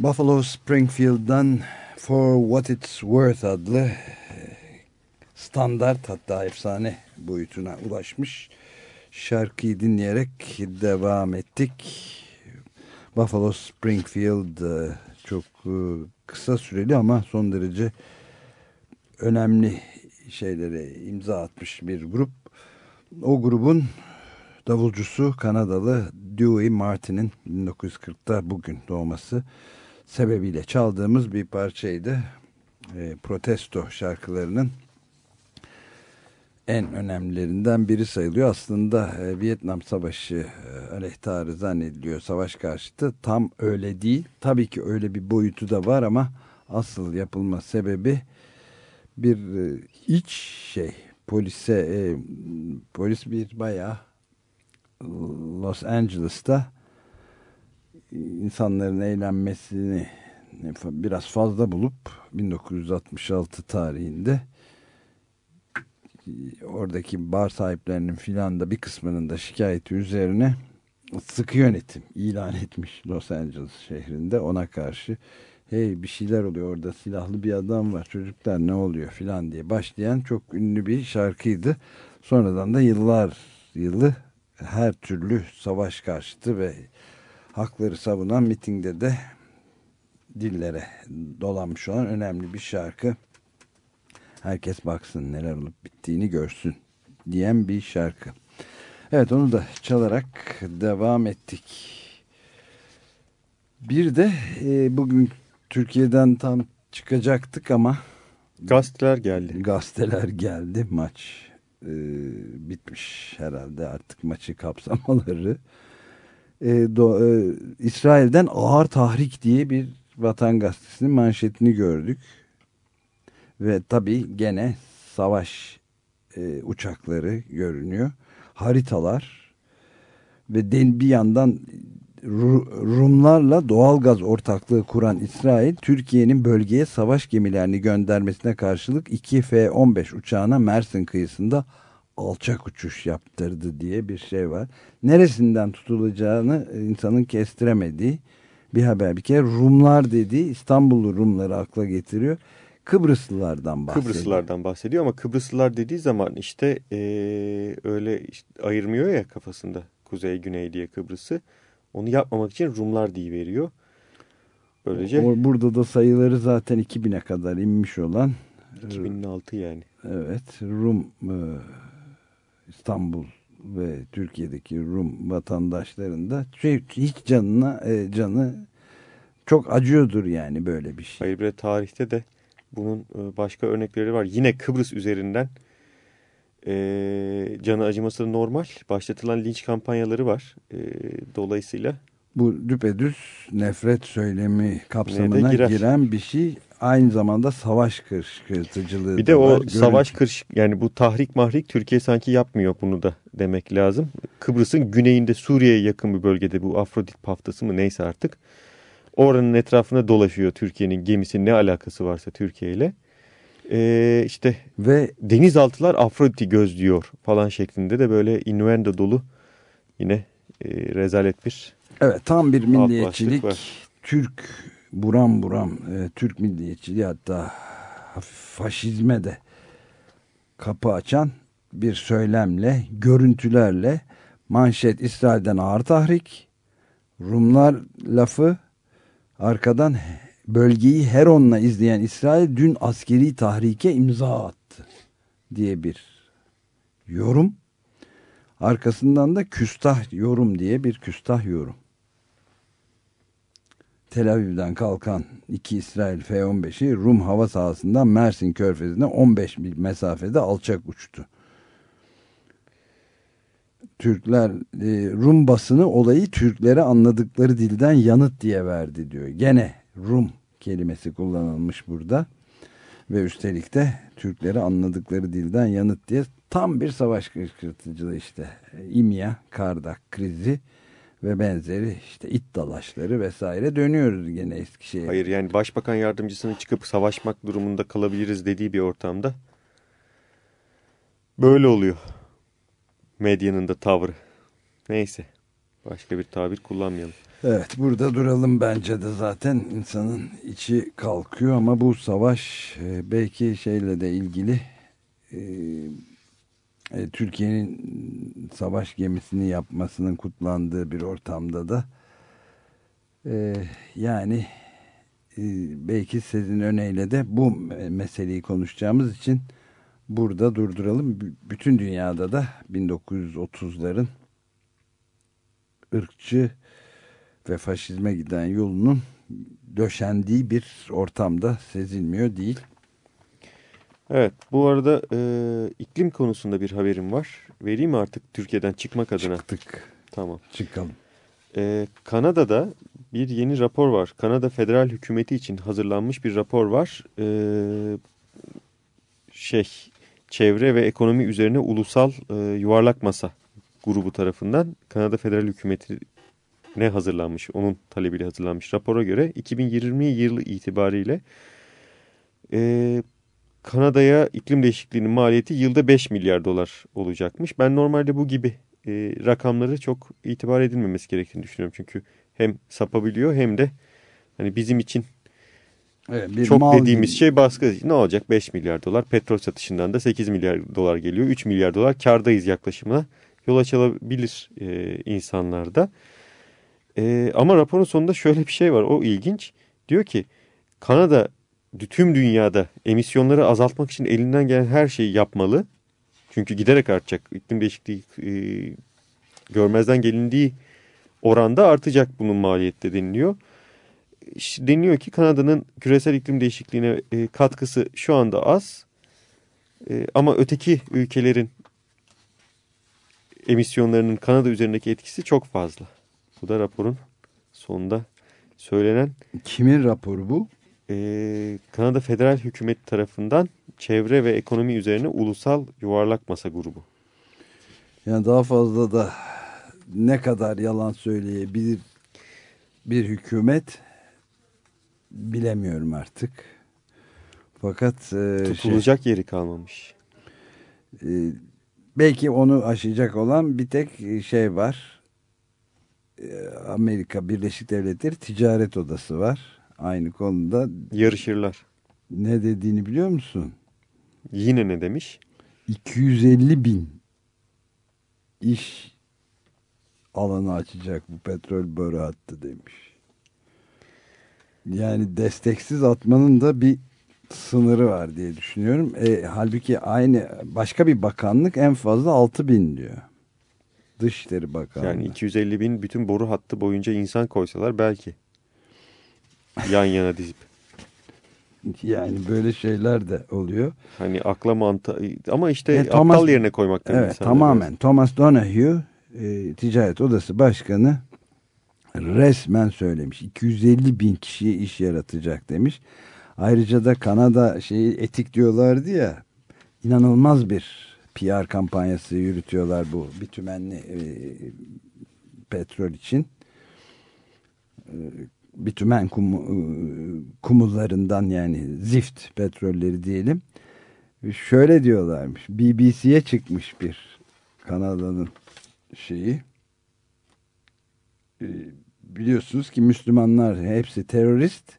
Buffalo Springfield'dan For What It's Worth adlı e, standart hatta efsane boyutuna ulaşmış şarkıyı dinleyerek devam ettik. Buffalo Springfield e, çok e, kısa süreli ama son derece önemli şeylere imza atmış bir grup. O grubun davulcusu Kanadalı Dewey Martin'in 1940'ta bugün doğması sebebiyle çaldığımız bir parçaydı. E, protesto şarkılarının en önemlilerinden biri sayılıyor. Aslında e, Vietnam Savaşı e, aleyhtarı zannediliyor savaş karşıtı. Tam öyle değil. Tabii ki öyle bir boyutu da var ama asıl yapılma sebebi bir e, iç şey polise e, polis bir bayağı Los Angeles'ta insanların eğlenmesini biraz fazla bulup 1966 tarihinde oradaki bar sahiplerinin filan da bir kısmının da şikayeti üzerine sıkı yönetim ilan etmiş Los Angeles şehrinde ona karşı hey bir şeyler oluyor orada silahlı bir adam var çocuklar ne oluyor filan diye başlayan çok ünlü bir şarkıydı. Sonradan da yıllar yılı her türlü savaş karşıtı ve hakları savunan mitingde de dillere dolanmış olan önemli bir şarkı. Herkes baksın neler olup bittiğini görsün diyen bir şarkı. Evet onu da çalarak devam ettik. Bir de e, bugün Türkiye'den tam çıkacaktık ama Gazeteler geldi. gazeteler geldi maç e, bitmiş herhalde artık maçı kapsamaları. E, do, e, İsrail'den ağır tahrik diye bir vatan gazetesinin manşetini gördük. Ve tabii gene savaş e, uçakları görünüyor. Haritalar ve den, bir yandan Ru- Rumlarla doğalgaz ortaklığı kuran İsrail, Türkiye'nin bölgeye savaş gemilerini göndermesine karşılık 2 F-15 uçağına Mersin kıyısında alçak uçuş yaptırdı diye bir şey var. Neresinden tutulacağını insanın kestiremediği bir haber. Bir kere Rumlar dediği İstanbullu Rumları akla getiriyor. Kıbrıslılardan bahsediyor. Kıbrıslılardan bahsediyor ama Kıbrıslılar dediği zaman işte eee, öyle işte ayırmıyor ya kafasında kuzey güney diye Kıbrıs'ı. Onu yapmamak için Rumlar diye veriyor. Böylece Burada da sayıları zaten 2000'e kadar inmiş olan 2006 yani. evet Rum e, İstanbul ve Türkiye'deki Rum vatandaşların da şey, hiç canına e, canı çok acıyordur yani böyle bir şey. Hayır bir de tarihte de bunun e, başka örnekleri var. Yine Kıbrıs üzerinden e, canı acıması normal. Başlatılan linç kampanyaları var. E, dolayısıyla Bu düpedüz nefret söylemi kapsamına girer. giren bir şey. Aynı zamanda savaş kışkırtıcılığı bir de var. o Görüntü- savaş kırış yani bu tahrik mahrik Türkiye sanki yapmıyor bunu da demek lazım. Kıbrıs'ın güneyinde Suriye'ye yakın bir bölgede bu Afrodit paftası mı neyse artık. Oranın etrafına dolaşıyor Türkiye'nin gemisi ne alakası varsa Türkiye ile. E, işte Ve denizaltılar Afrodit'i gözlüyor falan şeklinde de böyle innuendo dolu yine e, rezalet bir Evet tam bir milliyetçilik. Türk buram buram e, Türk milliyetçiliği hatta faşizme de kapı açan bir söylemle, görüntülerle manşet İsrail'den ağır tahrik, Rumlar lafı arkadan bölgeyi Heron'la izleyen İsrail dün askeri tahrike imza attı diye bir yorum. Arkasından da küstah yorum diye bir küstah yorum. Tel Aviv'den kalkan iki İsrail F-15'i Rum hava sahasından Mersin körfezine 15 mil mesafede alçak uçtu. Türkler e, Rum basını olayı Türklere anladıkları dilden yanıt diye verdi diyor. Gene Rum kelimesi kullanılmış burada. Ve üstelik de Türkleri anladıkları dilden yanıt diye tam bir savaş kışkırtıcılığı işte. İmya, Kardak krizi ve benzeri işte it dalaşları vesaire dönüyoruz gene Eskişehir'e. Hayır yani başbakan yardımcısının çıkıp savaşmak durumunda kalabiliriz dediği bir ortamda böyle oluyor. Medyanın da tavrı. Neyse başka bir tabir kullanmayalım. Evet burada duralım bence de zaten insanın içi kalkıyor ama bu savaş e, belki şeyle de ilgili e, e, Türkiye'nin savaş gemisini yapmasının kutlandığı bir ortamda da e, yani e, belki sizin öneyle de bu meseleyi konuşacağımız için burada durduralım. Bütün dünyada da 1930'ların ırkçı ve faşizme giden yolunun döşendiği bir ortamda sezilmiyor değil. Evet bu arada e, iklim konusunda bir haberim var. Vereyim mi artık Türkiye'den çıkmak adına? Çıktık. Tamam. Çıkalım. E, Kanada'da bir yeni rapor var. Kanada federal hükümeti için hazırlanmış bir rapor var. E, şey çevre ve ekonomi üzerine ulusal e, yuvarlak masa grubu tarafından Kanada federal hükümeti ne hazırlanmış, onun talebiyle hazırlanmış rapora göre 2020 yılı itibariyle e, Kanada'ya iklim değişikliğinin maliyeti yılda 5 milyar dolar olacakmış. Ben normalde bu gibi e, rakamları çok itibar edilmemesi gerektiğini düşünüyorum. Çünkü hem sapabiliyor hem de hani bizim için evet, çok dediğimiz gibi. şey baskı. Ne olacak 5 milyar dolar petrol satışından da 8 milyar dolar geliyor. 3 milyar dolar kardayız yaklaşımına yol açılabilir e, insanlarda. E, ama raporun sonunda şöyle bir şey var. O ilginç. Diyor ki Kanada tüm dünyada emisyonları azaltmak için elinden gelen her şeyi yapmalı. Çünkü giderek artacak. İklim değişikliği e, görmezden gelindiği oranda artacak bunun maliyette deniliyor. Deniliyor ki Kanada'nın küresel iklim değişikliğine e, katkısı şu anda az. E, ama öteki ülkelerin emisyonlarının Kanada üzerindeki etkisi çok fazla. Bu da raporun sonunda söylenen. Kimin raporu bu? Ee, Kanada Federal Hükümet tarafından çevre ve ekonomi üzerine ulusal yuvarlak masa grubu. Yani daha fazla da ne kadar yalan söyleyebilir bir hükümet bilemiyorum artık. Fakat e, tutulacak şey, yeri kalmamış. E, belki onu aşacak olan bir tek şey var e, Amerika Birleşik Devletleri Ticaret Odası var. Aynı konuda. Yarışırlar. Ne dediğini biliyor musun? Yine ne demiş? 250 bin iş alanı açacak bu petrol boru hattı demiş. Yani desteksiz atmanın da bir sınırı var diye düşünüyorum. E, halbuki aynı başka bir bakanlık en fazla 6 bin diyor. Dışişleri Bakanlığı. Yani 250 bin bütün boru hattı boyunca insan koysalar belki. Yan yana dizip. Yani böyle şeyler de oluyor. Hani akla mantı ama işte e, Thomas, aptal yerine koymak. Evet tamamen. Biraz. Thomas Donahue e, Ticaret Odası Başkanı resmen söylemiş. 250 bin kişiye iş yaratacak demiş. Ayrıca da Kanada şeyi etik diyorlardı ya inanılmaz bir PR kampanyası yürütüyorlar bu bitumenli e, petrol için. E, bitumen kumu, e, kumullarından yani zift petrolleri diyelim. Şöyle diyorlarmış. BBC'ye çıkmış bir Kanada'nın şeyi. E, biliyorsunuz ki Müslümanlar hepsi terörist.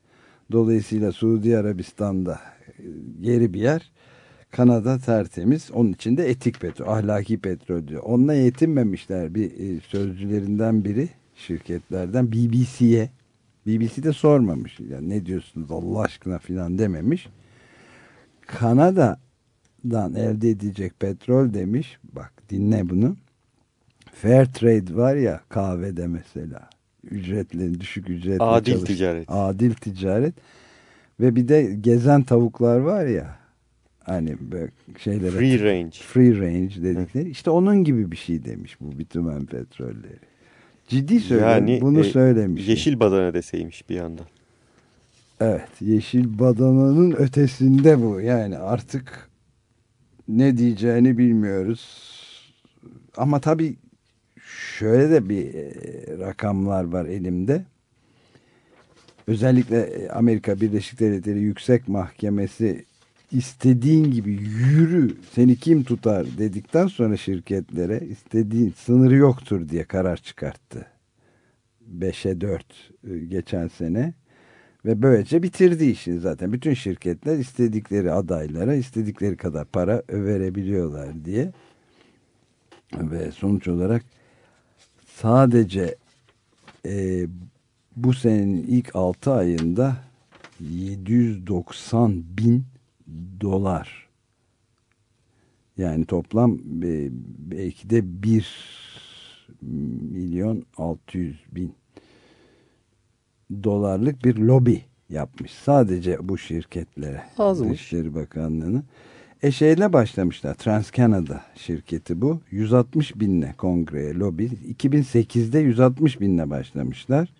Dolayısıyla Suudi Arabistan'da geri bir yer. Kanada tertemiz. Onun içinde etik petrol, ahlaki petrol diyor. Onunla yetinmemişler. Bir e, sözcülerinden biri şirketlerden BBC'ye. BBC de sormamış. Yani ne diyorsunuz Allah aşkına filan dememiş. Kanada'dan elde edecek petrol demiş. Bak dinle bunu. Fair trade var ya kahvede mesela. Ücretli, düşük ücretli Adil çalış- ticaret. Adil ticaret. Ve bir de gezen tavuklar var ya. Hani böyle şeylere Free range. free range dedikleri. işte onun gibi bir şey demiş bu bitumen petrolleri. Ciddi söylüyorum. Yani bunu e, söylemiş. Yeşil badana deseymiş bir yandan. Evet. Yeşil badananın ötesinde bu. Yani artık ne diyeceğini bilmiyoruz. Ama tabii şöyle de bir e, rakamlar var elimde. Özellikle e, Amerika Birleşik Devletleri Yüksek Mahkemesi istediğin gibi yürü seni kim tutar dedikten sonra şirketlere istediğin sınırı yoktur diye karar çıkarttı. 5'e 4 e, geçen sene ve böylece bitirdi işini zaten. Bütün şirketler istedikleri adaylara istedikleri kadar para verebiliyorlar diye. Ve sonuç olarak sadece e, bu senenin ilk 6 ayında 790 bin dolar yani toplam e, belki de 1 milyon 600 bin dolarlık bir lobi yapmış. Sadece bu şirketlere. Azmış. Dışişleri Bakanlığı'nı. E şeyle başlamışlar. TransCanada şirketi bu. 160 binle kongreye lobi. 2008'de 160 binle başlamışlar.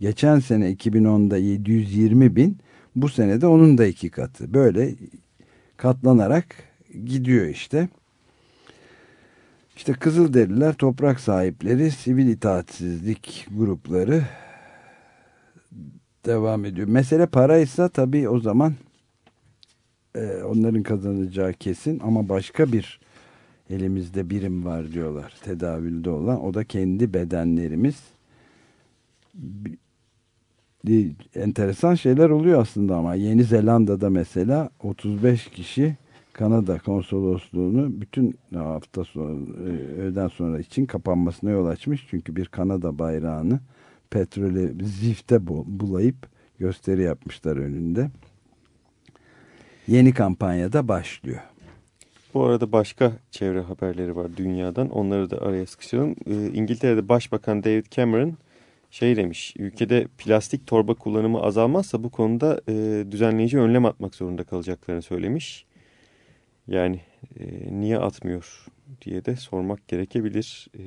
Geçen sene 2010'da 720 bin. Bu sene de onun da iki katı. Böyle katlanarak gidiyor işte. İşte Kızılderililer, toprak sahipleri, sivil itaatsizlik grupları devam ediyor. Mesele paraysa tabii o zaman e, onların kazanacağı kesin ama başka bir elimizde birim var diyorlar tedavülde olan. O da kendi bedenlerimiz. Enteresan şeyler oluyor aslında ama Yeni Zelanda'da mesela 35 kişi Kanada konsolosluğunu bütün hafta sonu e, öğleden sonra için kapanmasına yol açmış. Çünkü bir Kanada bayrağını petrole zifte bu- bulayıp gösteri yapmışlar önünde. Yeni kampanyada başlıyor. Bu arada başka çevre haberleri var dünyadan. Onları da araya sıkıştıralım. Ee, İngiltere'de Başbakan David Cameron şey demiş. Ülkede plastik torba kullanımı azalmazsa bu konuda e, düzenleyici önlem atmak zorunda kalacaklarını söylemiş. Yani e, niye atmıyor diye de sormak gerekebilir e,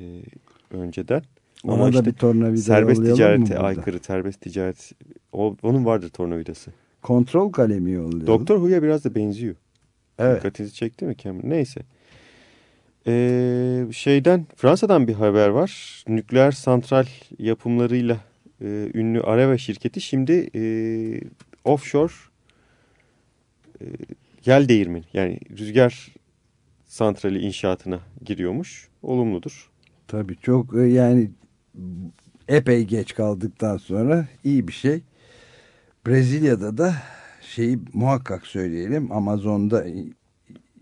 önceden. Ona Ama da işte bir tornavida serbest ticarete aykırı serbest ticaret o, onun vardır tornavidası. Kontrol kalemi yollayalım. Doktor Who'ya biraz da benziyor. Evet. Dikkatinizi çekti mi Cameron? Neyse. Ee, şeyden Fransa'dan bir haber var. Nükleer santral yapımlarıyla e, ünlü Areva şirketi şimdi e, offshore e, yel değirmeni yani rüzgar santrali inşaatına giriyormuş. Olumludur. Tabii çok e, yani epey geç kaldıktan sonra iyi bir şey. Brezilya'da da şeyi muhakkak söyleyelim Amazon'da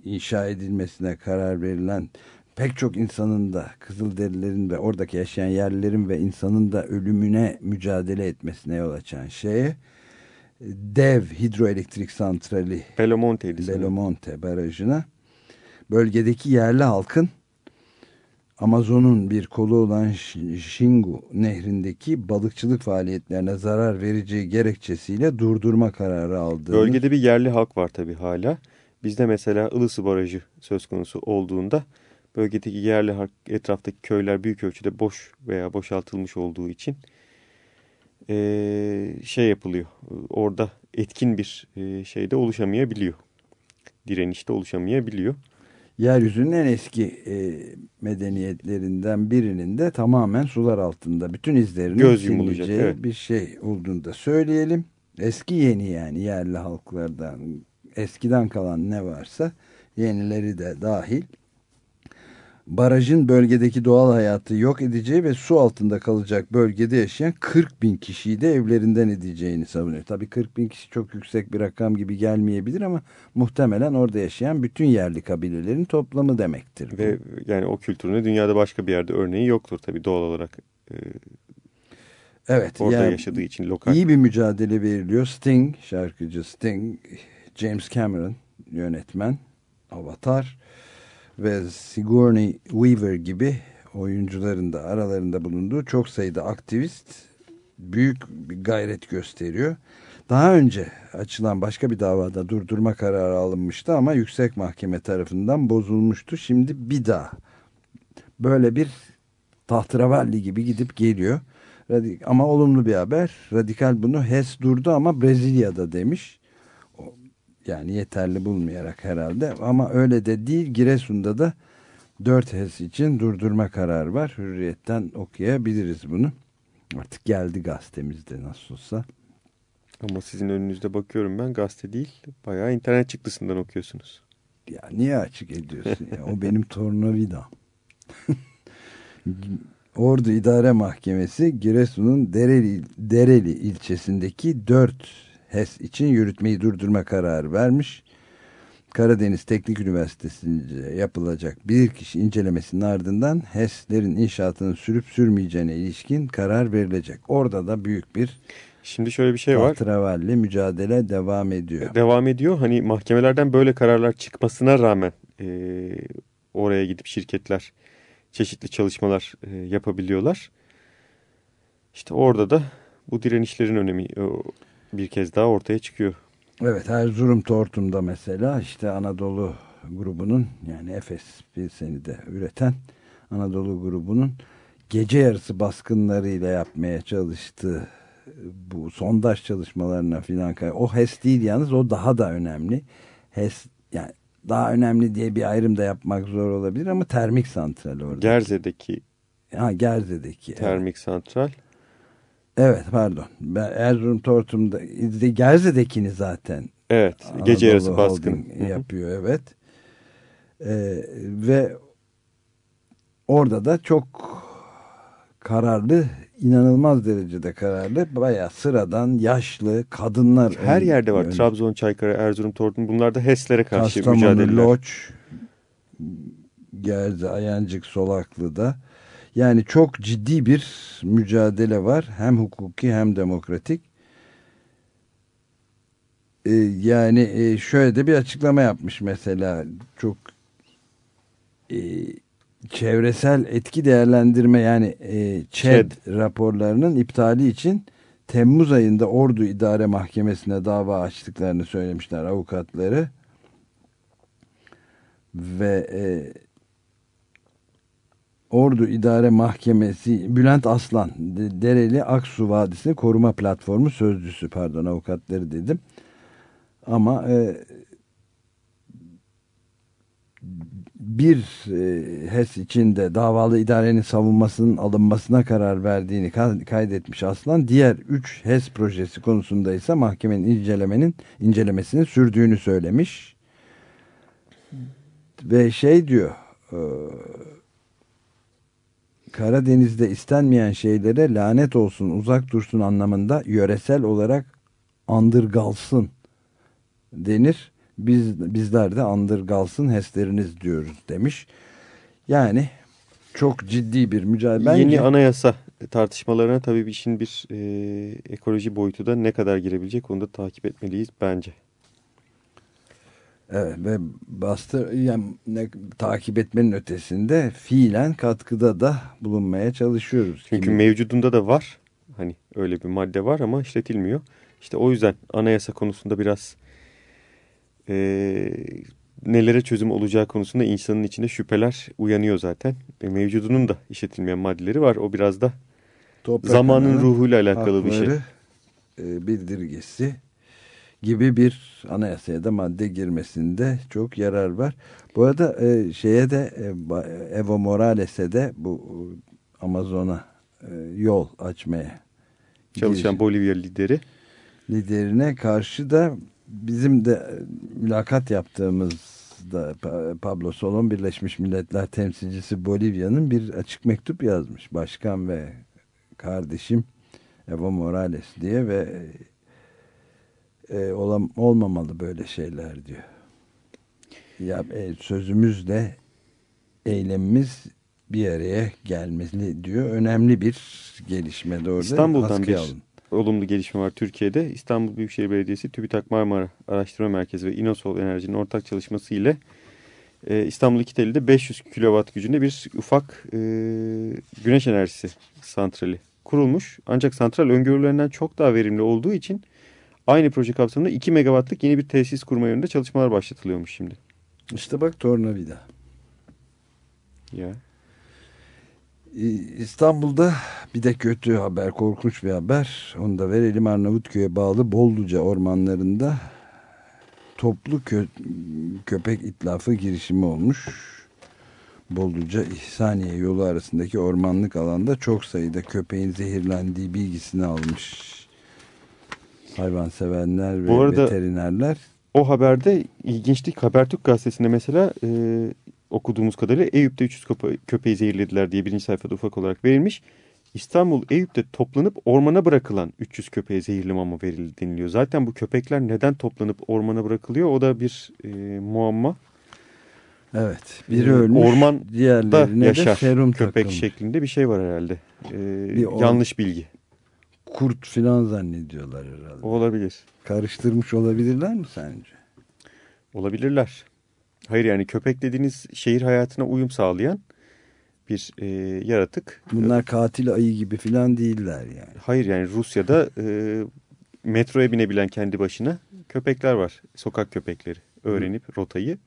inşa edilmesine karar verilen pek çok insanın da Kızılderililerin ve oradaki yaşayan yerlilerin ve insanın da ölümüne mücadele etmesine yol açan şeye dev hidroelektrik santrali sanırım. Belomonte barajına bölgedeki yerli halkın Amazon'un bir kolu olan Ş- Xingu nehrindeki balıkçılık faaliyetlerine zarar vereceği gerekçesiyle durdurma kararı aldığını Bölgede bir yerli halk var tabii hala. Bizde mesela Ilısı Barajı söz konusu olduğunda bölgedeki yerli etraftaki köyler büyük ölçüde boş veya boşaltılmış olduğu için eee, şey yapılıyor. Orada etkin bir eee, şeyde oluşamayabiliyor. Direnişte oluşamayabiliyor. yeryüzünün en eski e, medeniyetlerinden birinin de tamamen sular altında bütün izlerinin Göz yumulacak, evet. bir şey olduğunu da söyleyelim. Eski yeni yani yerli halklardan eskiden kalan ne varsa yenileri de dahil. barajın bölgedeki doğal hayatı yok edeceği ve su altında kalacak bölgede yaşayan 40 bin kişiyi de evlerinden edeceğini savunuyor. Tabii 40 bin kişi çok yüksek bir rakam gibi gelmeyebilir ama muhtemelen orada yaşayan bütün yerli kabilelerin toplamı demektir. Ve yani o kültürün dünyada başka bir yerde örneği yoktur tabii doğal olarak. E, evet. Orada yani, yaşadığı için lokal. İyi bir mücadele veriliyor. Sting, şarkıcı Sting, James Cameron yönetmen, Avatar ve Sigourney Weaver gibi oyuncuların da aralarında bulunduğu çok sayıda aktivist büyük bir gayret gösteriyor. Daha önce açılan başka bir davada durdurma kararı alınmıştı ama yüksek mahkeme tarafından bozulmuştu. Şimdi bir daha böyle bir tahtravalli gibi gidip geliyor. Ama olumlu bir haber. Radikal bunu HES durdu ama Brezilya'da demiş yani yeterli bulmayarak herhalde ama öyle de değil Giresun'da da 4 HES için durdurma kararı var. Hürriyetten okuyabiliriz bunu. Artık geldi gazetemizde nasıl olsa. Ama sizin önünüzde bakıyorum ben gazete değil bayağı internet çıktısından okuyorsunuz. Ya niye açık ediyorsun ya? O benim tornavidam. Ordu İdare Mahkemesi Giresun'un Dereli, Dereli ilçesindeki 4 HES için yürütmeyi durdurma kararı vermiş. Karadeniz Teknik Üniversitesi'nce yapılacak bir kişi incelemesinin ardından HES'lerin inşaatının sürüp sürmeyeceğine ilişkin karar verilecek. Orada da büyük bir Şimdi şöyle bir şey var. Travalli mücadele devam ediyor. Devam ediyor. Hani mahkemelerden böyle kararlar çıkmasına rağmen e, oraya gidip şirketler çeşitli çalışmalar e, yapabiliyorlar. İşte orada da bu direnişlerin önemi bir kez daha ortaya çıkıyor. Evet Erzurum Tortum'da mesela işte Anadolu grubunun yani Efes bir seni de üreten Anadolu grubunun gece yarısı baskınlarıyla yapmaya çalıştığı bu sondaj çalışmalarına filan o HES değil yalnız o daha da önemli. HES yani daha önemli diye bir ayrım da yapmak zor olabilir ama termik santral orada. Gerze'deki ha Gerze'deki termik evet. santral Evet pardon. Ben Erzurum Tortum'da Gerze'dekini zaten. Evet. Anadolu gece yarısı baskın. Yapıyor evet. Ee, ve orada da çok kararlı inanılmaz derecede kararlı baya sıradan yaşlı kadınlar. Her yerde var. Trabzon, Çaykara, Erzurum, Tortum bunlar da HES'lere karşı Kastamonu, mücadeleler. Loç, Gerze, Ayancık, Solaklı'da yani çok ciddi bir mücadele var. Hem hukuki hem demokratik. Ee, yani e, şöyle de bir açıklama yapmış mesela. Çok e, çevresel etki değerlendirme yani e, ÇED, ÇED raporlarının iptali için Temmuz ayında Ordu İdare Mahkemesi'ne dava açtıklarını söylemişler avukatları. Ve e, Ordu İdare Mahkemesi Bülent Aslan Dereli Aksu Vadisi Koruma Platformu Sözcüsü pardon avukatları dedim. Ama e, bir e, HES içinde davalı idarenin savunmasının alınmasına karar verdiğini kaydetmiş Aslan. Diğer 3 HES projesi konusunda ise mahkemenin incelemenin incelemesini sürdüğünü söylemiş. Ve şey diyor e, Karadeniz'de istenmeyen şeylere lanet olsun uzak dursun anlamında yöresel olarak andırgalsın denir. Biz, bizler de andırgalsın HES'leriniz diyoruz demiş. Yani çok ciddi bir mücadele. Bence... Yeni anayasa tartışmalarına tabii işin bir e, ekoloji boyutu da ne kadar girebilecek onu da takip etmeliyiz bence. Evet ve bastır yani ne, takip etmenin ötesinde fiilen katkıda da bulunmaya çalışıyoruz. Çünkü Kimi? mevcudunda da var. Hani öyle bir madde var ama işletilmiyor. İşte o yüzden anayasa konusunda biraz e, nelere çözüm olacağı konusunda insanın içinde şüpheler uyanıyor zaten. E, mevcudunun da işletilmeyen maddeleri var. O biraz da Toprak zamanın ruhuyla alakalı bir şey. E, bildirgesi gibi bir anayasaya da madde girmesinde çok yarar var. Bu arada e, şeye de e, Evo Morales'e de bu Amazon'a e, yol açmaya çalışan Bolivya lideri liderine karşı da bizim de mülakat yaptığımız da Pablo Solon Birleşmiş Milletler temsilcisi Bolivya'nın bir açık mektup yazmış. Başkan ve kardeşim Evo Morales diye ve e, olam, olmamalı böyle şeyler diyor. Ya e, sözümüzle eylemimiz bir araya gelmeli diyor. Önemli bir gelişme doğru. İstanbul'dan bir alın. olumlu gelişme var Türkiye'de. İstanbul Büyükşehir Belediyesi TÜBİTAK Marmara Araştırma Merkezi ve İnosol Enerji'nin ortak çalışması ile e, İstanbul İkiteli'de 500 kW gücünde bir ufak e, güneş enerjisi santrali kurulmuş. Ancak santral öngörülerinden çok daha verimli olduğu için aynı proje kapsamında 2 megawattlık yeni bir tesis kurma yönünde çalışmalar başlatılıyormuş şimdi. İşte bak tornavida. Ya. İstanbul'da bir de kötü haber, korkunç bir haber. Onu da verelim Arnavutköy'e bağlı Bolluca ormanlarında toplu kö köpek itlafı girişimi olmuş. Bolluca İhsaniye yolu arasındaki ormanlık alanda çok sayıda köpeğin zehirlendiği bilgisini almış hayvanseverler ve Bu arada, veterinerler. O haberde ilginçlik Habertürk gazetesinde mesela e, okuduğumuz kadarıyla Eyüp'te 300 köpe köpeği zehirlediler diye birinci sayfada ufak olarak verilmiş. İstanbul Eyüp'te toplanıp ormana bırakılan 300 köpeğe zehirli mama verildi deniliyor. Zaten bu köpekler neden toplanıp ormana bırakılıyor o da bir e, muamma. Evet. Biri ee, ölmüş. Ormanda yaşar de serum köpek takılmış. şeklinde bir şey var herhalde. Ee, bir yanlış bilgi. Kurt filan zannediyorlar herhalde. Olabilir. Karıştırmış olabilirler mi sence? Olabilirler. Hayır yani köpek dediğiniz şehir hayatına uyum sağlayan bir e, yaratık. Bunlar katil ayı gibi filan değiller yani. Hayır yani Rusya'da e, metroya binebilen kendi başına köpekler var. Sokak köpekleri. Öğrenip Hı. rotayı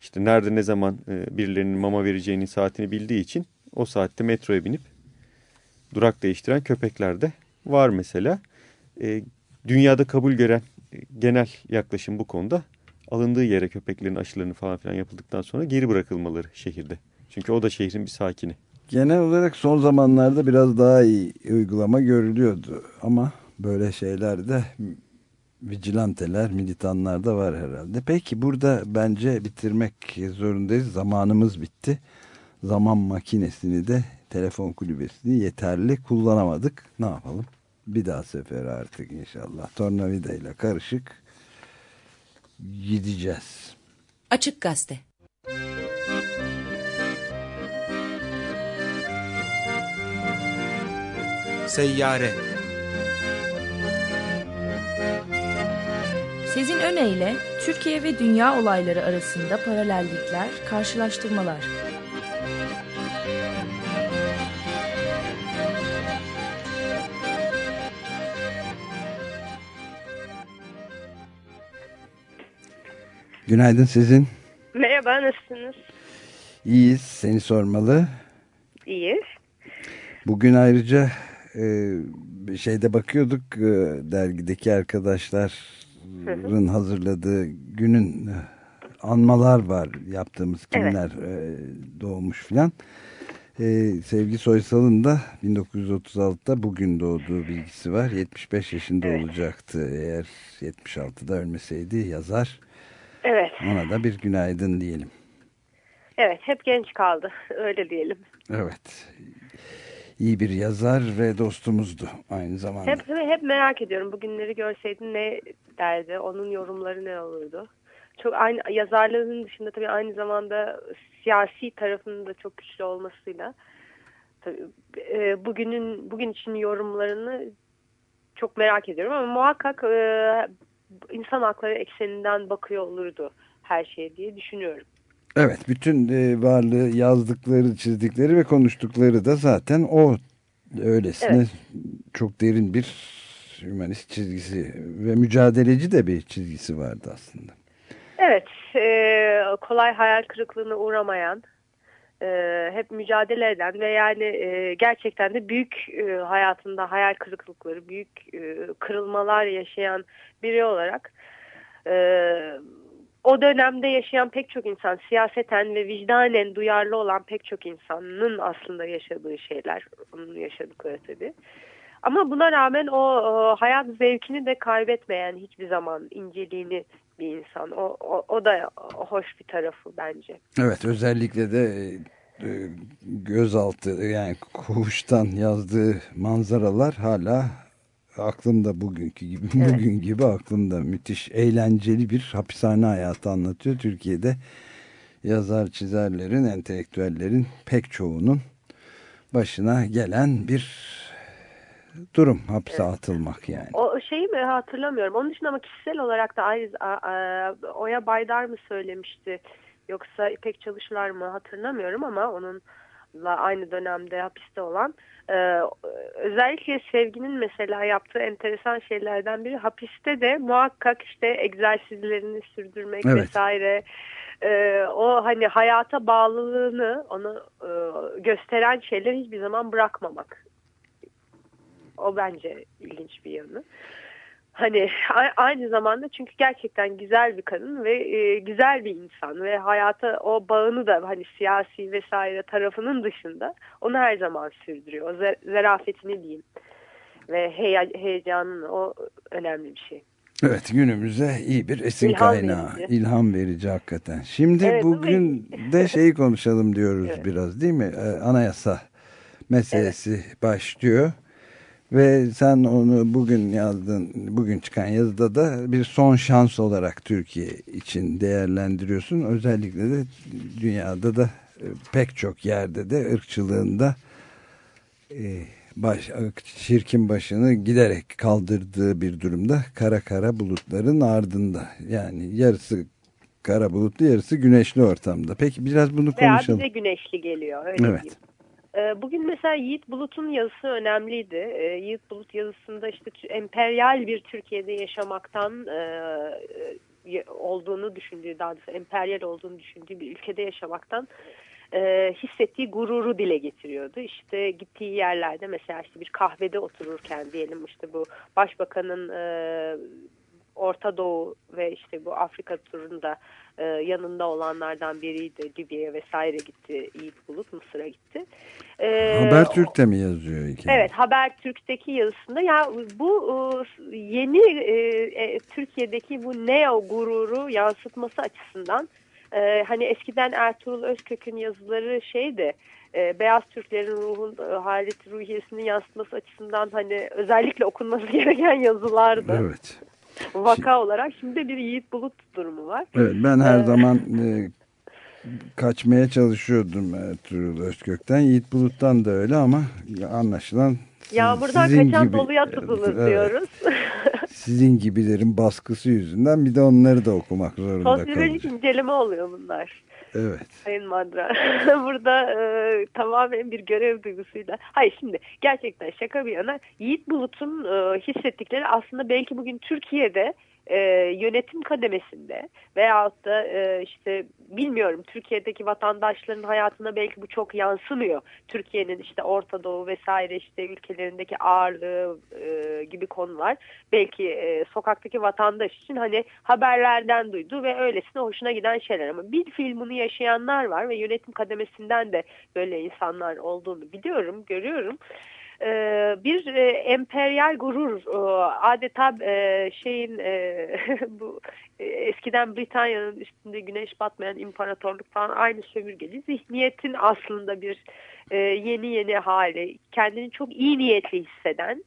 işte nerede ne zaman e, birilerinin mama vereceğinin saatini bildiği için o saatte metroya binip durak değiştiren köpekler de var mesela. E, dünyada kabul gören e, genel yaklaşım bu konuda alındığı yere köpeklerin aşılarını falan filan yapıldıktan sonra geri bırakılmaları şehirde. Çünkü o da şehrin bir sakini. Genel olarak son zamanlarda biraz daha iyi uygulama görülüyordu ama böyle şeyler de vigilanteler, militanlar da var herhalde. Peki burada bence bitirmek zorundayız. Zamanımız bitti. Zaman makinesini de telefon kulübesini yeterli kullanamadık. Ne yapalım? Bir daha sefer artık inşallah. Tornavida ile karışık gideceğiz. Açık Gazete Seyyare Sezin Öne Türkiye ve dünya olayları arasında paralellikler, karşılaştırmalar. Günaydın sizin. Merhaba, nasılsınız? İyiyiz, seni sormalı. İyiyiz. Bugün ayrıca e, şeyde bakıyorduk e, dergideki arkadaşlar Rın hazırladığı günün e, anmalar var yaptığımız kimler evet. doğmuş filan. Ee, Sevgi Soysal'ın da 1936'da bugün doğduğu bilgisi var. 75 yaşında evet. olacaktı eğer 76'da ölmeseydi yazar. Evet. Ona da bir günaydın diyelim. Evet hep genç kaldı öyle diyelim. Evet iyi bir yazar ve dostumuzdu aynı zamanda. Hep, hep merak ediyorum bugünleri görseydin ne derdi, onun yorumları ne olurdu? Çok aynı yazarlığının dışında tabii aynı zamanda siyasi tarafının da çok güçlü olmasıyla tabii, e, bugünün bugün için yorumlarını çok merak ediyorum ama muhakkak e, insan hakları ekseninden bakıyor olurdu her şeye diye düşünüyorum. Evet bütün e, varlığı yazdıkları, çizdikleri ve konuştukları da zaten o öylesine evet. çok derin bir hümanist çizgisi ve mücadeleci de bir çizgisi vardı aslında. Evet, e, kolay hayal kırıklığına uğramayan, e, hep mücadele eden ve yani e, gerçekten de büyük e, hayatında hayal kırıklıkları, büyük e, kırılmalar yaşayan biri olarak e, o dönemde yaşayan pek çok insan, siyaseten ve vicdanen duyarlı olan pek çok insanın aslında yaşadığı şeyler, onun yaşadıkları tabii. Ama buna rağmen o, o hayat zevkini de kaybetmeyen hiçbir zaman inceliğini bir insan. O, o, o da hoş bir tarafı bence. Evet özellikle de e, gözaltı yani koğuştan yazdığı manzaralar hala aklımda bugünkü gibi evet. bugün gibi aklımda müthiş eğlenceli bir hapishane hayatı anlatıyor. Türkiye'de yazar çizerlerin entelektüellerin pek çoğunun başına gelen bir durum hapse evet. atılmak yani. O şeyi mi hatırlamıyorum. Onun için ama kişisel olarak da ayrı Oya Baydar mı söylemişti yoksa İpek Çalışlar mı hatırlamıyorum ama onunla aynı dönemde hapiste olan ee, özellikle Sevgi'nin mesela yaptığı enteresan şeylerden biri hapiste de muhakkak işte egzersizlerini sürdürmek evet. vesaire e, o hani hayata bağlılığını onu e, gösteren şeyler hiçbir zaman bırakmamak. O bence ilginç bir yanı. Hani aynı zamanda çünkü gerçekten güzel bir kadın ve e, güzel bir insan ve hayata o bağını da hani siyasi vesaire tarafının dışında onu her zaman sürdürüyor. O zerafetini diyeyim ve hey, heyecanın o önemli bir şey. Evet günümüze iyi bir esin ilham kaynağı. Verici. İlham verici hakikaten. Şimdi evet, bugün de şeyi konuşalım diyoruz evet. biraz değil mi? Ee, anayasa meselesi evet. başlıyor. Ve sen onu bugün yazdın, bugün çıkan yazıda da bir son şans olarak Türkiye için değerlendiriyorsun. Özellikle de dünyada da e, pek çok yerde de ırkçılığında e, baş, şirkin başını giderek kaldırdığı bir durumda kara kara bulutların ardında. Yani yarısı kara bulutlu yarısı güneşli ortamda. Peki biraz bunu konuşalım. Veya bize güneşli geliyor öyle evet. diyeyim. Ee, bugün mesela Yiğit Bulut'un yazısı önemliydi. Ee, Yiğit Bulut yazısında işte emperyal bir Türkiye'de yaşamaktan e, e, olduğunu düşündüğü, daha doğrusu emperyal olduğunu düşündüğü bir ülkede yaşamaktan e, hissettiği gururu dile getiriyordu. İşte gittiği yerlerde mesela işte bir kahvede otururken diyelim işte bu başbakanın Orta Doğu ve işte bu Afrika turunda e, yanında olanlardan biriydi. Libya'ya vesaire gitti. Yiğit Bulut Mısır'a gitti. E, Habertürk'te mi yazıyor? Hikaye? Evet Habertürk'teki yazısında ya bu e, yeni e, e, Türkiye'deki bu neo gururu yansıtması açısından e, hani eskiden Ertuğrul Özkök'ün yazıları şeydi e, beyaz Türklerin ruhun e, haleti ruhiyesini yansıtması açısından hani özellikle okunması gereken yazılardı. Evet vaka şimdi, olarak şimdi bir Yiğit Bulut durumu var. Evet ben her ee, zaman e, kaçmaya çalışıyordum Ertuğrul Özkök'ten. Yiğit Bulut'tan da öyle ama anlaşılan Yağmurdan kaçan gibi, doluya tutulur evet, diyoruz. sizin gibilerin baskısı yüzünden bir de onları da okumak zorunda kalıyoruz. Sosyolojik inceleme oluyor bunlar. Evet. Sayın Madra. Burada e, tamamen bir görev duygusuyla. Hayır şimdi gerçekten şaka bir yana Yiğit Bulut'un e, hissettikleri aslında belki bugün Türkiye'de e, yönetim kademesinde veyahut da e, işte bilmiyorum Türkiye'deki vatandaşların hayatına belki bu çok yansımıyor. Türkiye'nin işte Orta Doğu vesaire işte ülkelerindeki ağırlığı e, gibi konular belki e, sokaktaki vatandaş için hani haberlerden duydu ve öylesine hoşuna giden şeyler ama bir filmini yaşayanlar var ve yönetim kademesinden de böyle insanlar olduğunu biliyorum, görüyorum. Ee, bir e, emperyal gurur e, adeta e, şeyin bu eskiden Britanya'nın üstünde güneş batmayan imparatorluk falan aynı sömürgeli zihniyetin aslında bir yeni yeni hali kendini çok iyi niyetli hisseden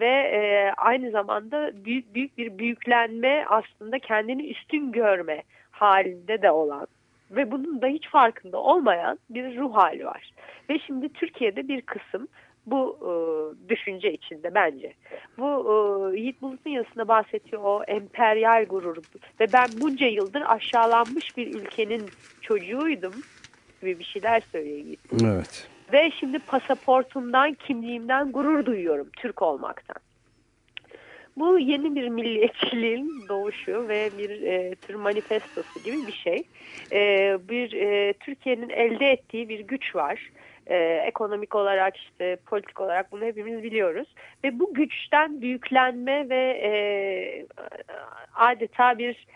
ve aynı zamanda büyük büyük bir büyüklenme aslında kendini üstün görme halinde de olan ve bunun da hiç farkında olmayan bir ruh hali var. Ve şimdi Türkiye'de bir kısım bu e, düşünce içinde bence. Bu e, Yiğit Bulut'un yazısında bahsediyor o emperyal gurur ve ben bunca yıldır aşağılanmış bir ülkenin çocuğuydum gibi bir şeyler söylüyor Yiğit Bulut. Evet. Ve şimdi pasaportumdan, kimliğimden gurur duyuyorum Türk olmaktan. Bu yeni bir milliyetçiliğin doğuşu ve bir e, tür manifestosu gibi bir şey. E, bir e, Türkiye'nin elde ettiği bir güç var e, ekonomik olarak işte politik olarak bunu hepimiz biliyoruz. Ve bu güçten büyüklenme ve e, adeta bir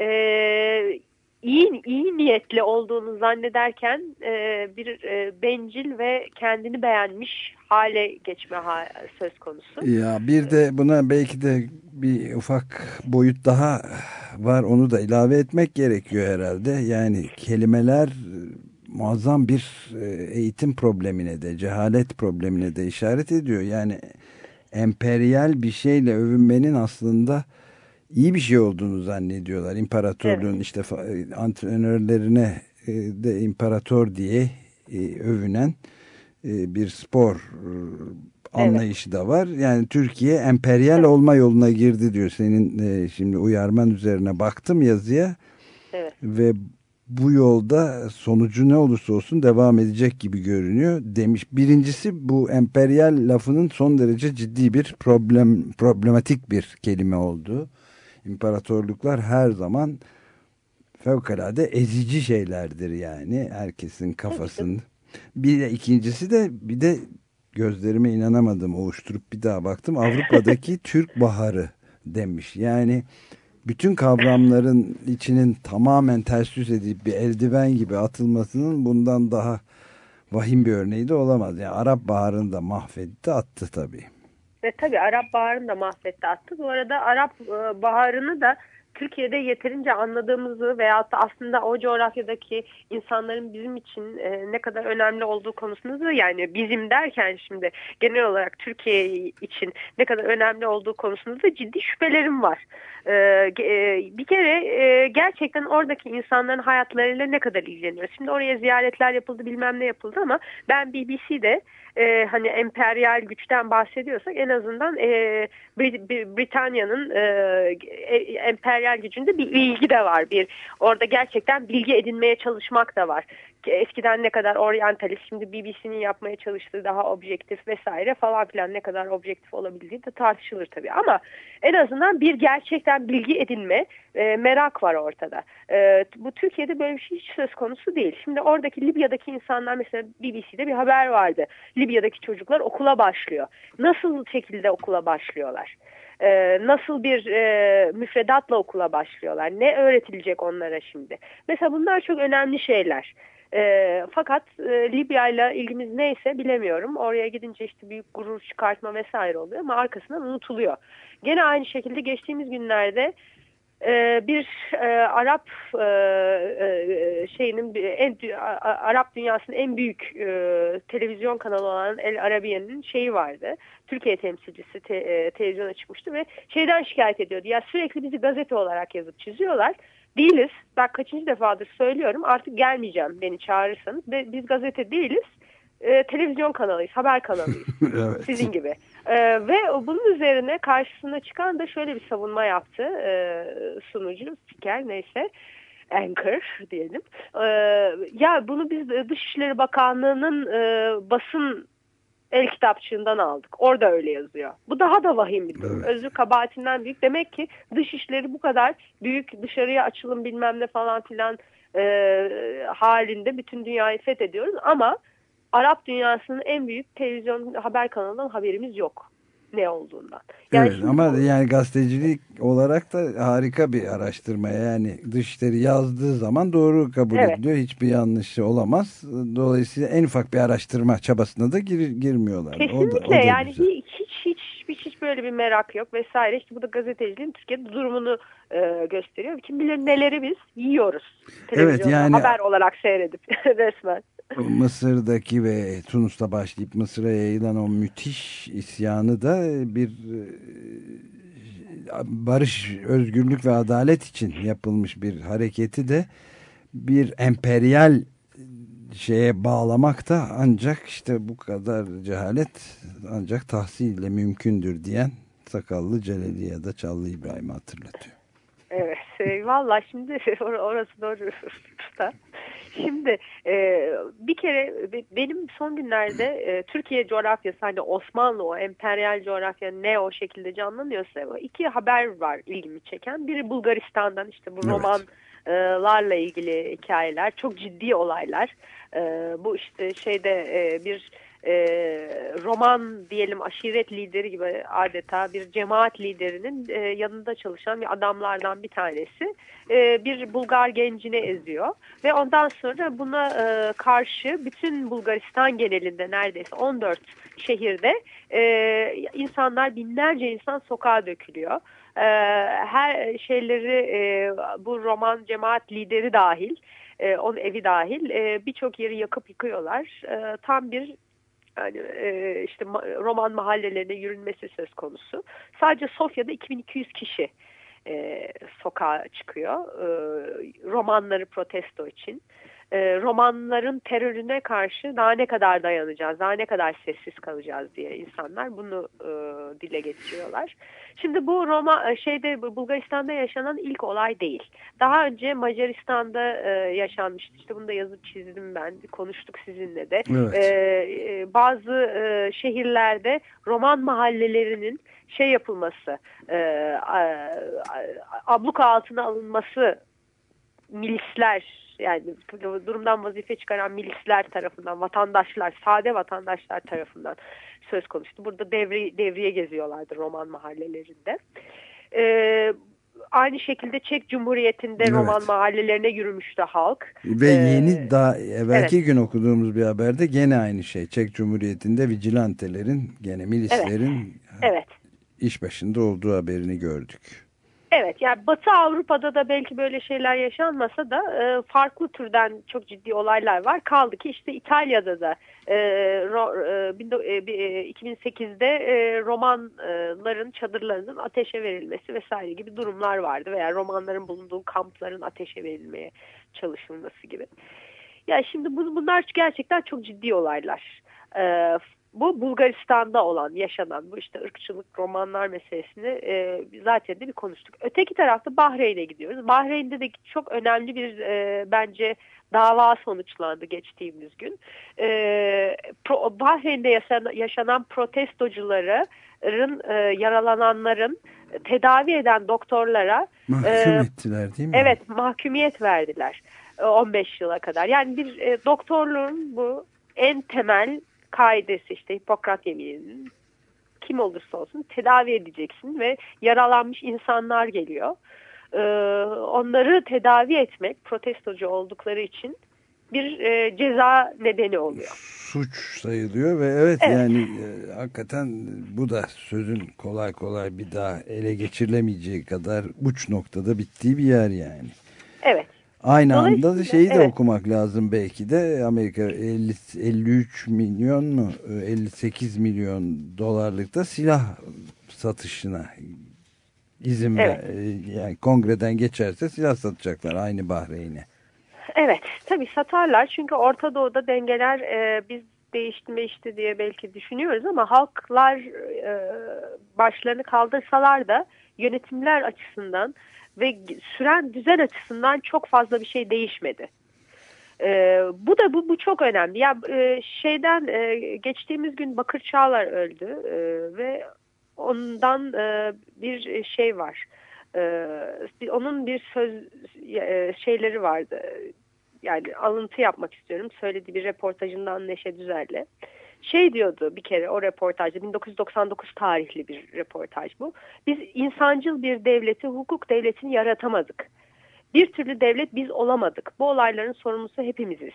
e, iyi iyi niyetli olduğunu zannederken e, bir e, bencil ve kendini beğenmiş hale geçme ha söz konusu. Ya bir de buna belki de bir ufak boyut daha var onu da ilave etmek gerekiyor herhalde. Yani kelimeler muazzam bir e, eğitim problemine de cehalet problemine de işaret ediyor. Yani emperyal bir şeyle övünmenin aslında iyi bir şey olduğunu zannediyorlar. İmparatorluğun evet. işte e, antrenörlerine e, de imparator diye övünen bir spor anlayışı evet. da var. Yani Türkiye emperyal evet. olma yoluna girdi diyor. Senin şimdi uyarman üzerine baktım yazıya. Evet. Ve bu yolda sonucu ne olursa olsun devam edecek gibi görünüyor demiş. Birincisi bu emperyal lafının son derece ciddi bir problem problematik bir kelime olduğu. İmparatorluklar her zaman fevkalade ezici şeylerdir yani herkesin kafasında. Bir de ikincisi de bir de gözlerime inanamadım oluşturup bir daha baktım Avrupa'daki Türk Baharı demiş. Yani bütün kavramların içinin tamamen ters yüz edip bir eldiven gibi atılmasının bundan daha vahim bir örneği de olamaz. Yani Arap Baharı'nı da mahvetti attı tabii. Ve tabii Arap Baharı'nı da mahvetti attı. Bu arada Arap e, Baharı'nı da Türkiye'de yeterince anladığımızı veyahut da aslında o coğrafyadaki insanların bizim için e, ne kadar önemli olduğu konusunda da yani bizim derken şimdi genel olarak Türkiye için ne kadar önemli olduğu konusunda da ciddi şüphelerim var. E, e, bir kere e, gerçekten oradaki insanların hayatlarıyla ne kadar ilgileniyoruz. Şimdi oraya ziyaretler yapıldı bilmem ne yapıldı ama ben BBC'de e, hani emperyal güçten bahsediyorsak en azından e, Britanya'nın e, e, emperyal gücünde bir ilgi de var. Bir orada gerçekten bilgi edinmeye çalışmak da var eskiden ne kadar oryantalist şimdi BBC'nin yapmaya çalıştığı daha objektif vesaire falan filan ne kadar objektif olabildiği de tartışılır tabii ama en azından bir gerçekten bilgi edinme e, merak var ortada. E, bu Türkiye'de böyle bir şey hiç söz konusu değil. Şimdi oradaki Libya'daki insanlar mesela BBC'de bir haber vardı. Libya'daki çocuklar okula başlıyor. Nasıl şekilde okula başlıyorlar? Ee, nasıl bir e, müfredatla okula başlıyorlar? Ne öğretilecek onlara şimdi? Mesela bunlar çok önemli şeyler. E, fakat e, Libya ile ilgimiz neyse bilemiyorum. Oraya gidince işte büyük gurur çıkartma vesaire oluyor ama arkasından unutuluyor. Gene aynı şekilde geçtiğimiz günlerde e, bir e, Arap e, e, şeyinin en Arap dünyasının en büyük televizyon kanalı olan El Arabiye'nin şeyi vardı. Türkiye temsilcisi te, televizyona çıkmıştı ve şeyden şikayet ediyordu. Ya sürekli bizi gazete olarak yazıp çiziyorlar Değiliz. Ben kaçıncı defadır söylüyorum. Artık gelmeyeceğim beni çağırırsanız. Biz gazete değiliz. Televizyon kanalıyız, haber kanalıyız. evet. Sizin gibi. E, ve bunun üzerine karşısına çıkan da şöyle bir savunma yaptı e, sunucu, spiker neyse. Anchor diyelim. E, ya bunu biz Dışişleri Bakanlığı'nın e, basın el kitapçığından aldık. Orada öyle yazıyor. Bu daha da vahim bir durum. Evet. Özür kabahatinden büyük. Demek ki dış işleri bu kadar büyük dışarıya açılım bilmem ne falan filan e, halinde bütün dünyayı fethediyoruz. Ama Arap dünyasının en büyük televizyon haber kanalından haberimiz yok ne olduğundan. Yani evet ama bu... yani gazetecilik olarak da harika bir araştırma. Yani dışları yazdığı zaman doğru kabul evet. ediliyor. Hiçbir yanlışı olamaz. Dolayısıyla en ufak bir araştırma çabasına da gir, girmiyorlar. Kesinlikle o da, o da yani hiç böyle bir merak yok vesaire. İşte bu da gazeteciliğin Türkiye'de durumunu e, gösteriyor. Kim bilir neleri biz yiyoruz. Evet yani haber olarak seyredip resmen. Mısır'daki ve Tunus'ta başlayıp Mısır'a yayılan o müthiş isyanı da bir e, barış, özgürlük ve adalet için yapılmış bir hareketi de bir emperyal şeye bağlamak da ancak işte bu kadar cehalet ancak tahsille mümkündür diyen sakallı Celali ya da Çallı İbrahim'i hatırlatıyor. Evet, e, valla şimdi orası doğru da. Şimdi e, bir kere benim son günlerde e, Türkiye coğrafyası hani Osmanlı o emperyal coğrafya ne o şekilde canlanıyorsa iki haber var ilgimi çeken. Biri Bulgaristan'dan işte bu evet. Romanlarla ilgili hikayeler çok ciddi olaylar. E, bu işte şeyde e, bir e, roman diyelim aşiret lideri gibi adeta bir cemaat liderinin e, yanında çalışan bir adamlardan bir tanesi e, bir Bulgar gencini eziyor ve ondan sonra buna e, karşı bütün Bulgaristan genelinde neredeyse 14 şehirde e, insanlar binlerce insan sokağa dökülüyor. E, her şeyleri e, bu roman cemaat lideri dahil e, onun evi dahil e, birçok yeri yakıp yıkıyorlar. E, tam bir yani e, işte roman mahallelerine yürünmesi söz konusu. Sadece Sofya'da 2200 kişi e, sokağa çıkıyor e, romanları protesto için romanların terörüne karşı daha ne kadar dayanacağız, daha ne kadar sessiz kalacağız diye insanlar bunu e, dile getiriyorlar. Şimdi bu Roma e, şeyde Bulgaristan'da yaşanan ilk olay değil. Daha önce Macaristan'da e, yaşanmıştı. İşte bunu da yazıp çizdim ben. Konuştuk sizinle de. Evet. E, e, bazı e, şehirlerde roman mahallelerinin şey yapılması, e, abluka altına alınması milisler yani durumdan vazife çıkaran milisler tarafından, vatandaşlar, sade vatandaşlar tarafından söz konuştu. Burada devri, devriye geziyorlardı roman mahallelerinde. Ee, aynı şekilde Çek Cumhuriyeti'nde evet. roman mahallelerine yürümüştü halk. Ve ee, yeni daha evvelki evet. gün okuduğumuz bir haberde gene aynı şey. Çek Cumhuriyeti'nde vigilantelerin gene milislerin evet. Evet. iş başında olduğu haberini gördük. Evet yani Batı Avrupa'da da belki böyle şeyler yaşanmasa da e, farklı türden çok ciddi olaylar var. Kaldı ki işte İtalya'da da e, ro, e, e, 2008'de e, romanların çadırlarının ateşe verilmesi vesaire gibi durumlar vardı. Veya romanların bulunduğu kampların ateşe verilmeye çalışılması gibi. Yani şimdi bu, bunlar gerçekten çok ciddi olaylar. E, bu Bulgaristan'da olan, yaşanan bu işte ırkçılık romanlar meselesini e, zaten de bir konuştuk. Öteki tarafta Bahreyn'e gidiyoruz. Bahreyn'de de çok önemli bir e, bence dava sonuçlandı geçtiğimiz gün. E, pro, Bahreyn'de yaşanan, yaşanan protestocuların, e, yaralananların tedavi eden doktorlara mahkum e, ettiler değil mi? Evet mahkumiyet verdiler 15 e, yıla kadar. Yani bir e, doktorluğun bu en temel kaidesi işte Hipokrat yemininin kim olursa olsun tedavi edeceksin ve yaralanmış insanlar geliyor. Ee, onları tedavi etmek protestocu oldukları için bir e, ceza nedeni oluyor. Suç sayılıyor ve evet, evet. yani e, hakikaten bu da sözün kolay kolay bir daha ele geçirilemeyeceği kadar uç noktada bittiği bir yer yani. Evet. Aynı anda da şeyi de evet. okumak lazım belki de Amerika 50, 53 milyon mu 58 milyon dolarlık da silah satışına izin evet. ver, yani kongreden geçerse silah satacaklar aynı Bahreyn'e. Evet tabi satarlar çünkü Orta Doğu'da dengeler e, biz değişti değişti diye belki düşünüyoruz ama halklar e, başlarını kaldırsalar da yönetimler açısından ve süren düzen açısından çok fazla bir şey değişmedi. Ee, bu da bu, bu çok önemli. Ya e, şeyden e, geçtiğimiz gün Bakır Çağlar öldü e, ve ondan e, bir şey var. E, onun bir söz e, şeyleri vardı. Yani alıntı yapmak istiyorum. Söylediği bir reportajından Neşe Düzel'le şey diyordu bir kere o reportajda 1999 tarihli bir reportaj bu. Biz insancıl bir devleti, hukuk devletini yaratamadık. Bir türlü devlet biz olamadık. Bu olayların sorumlusu hepimiziz.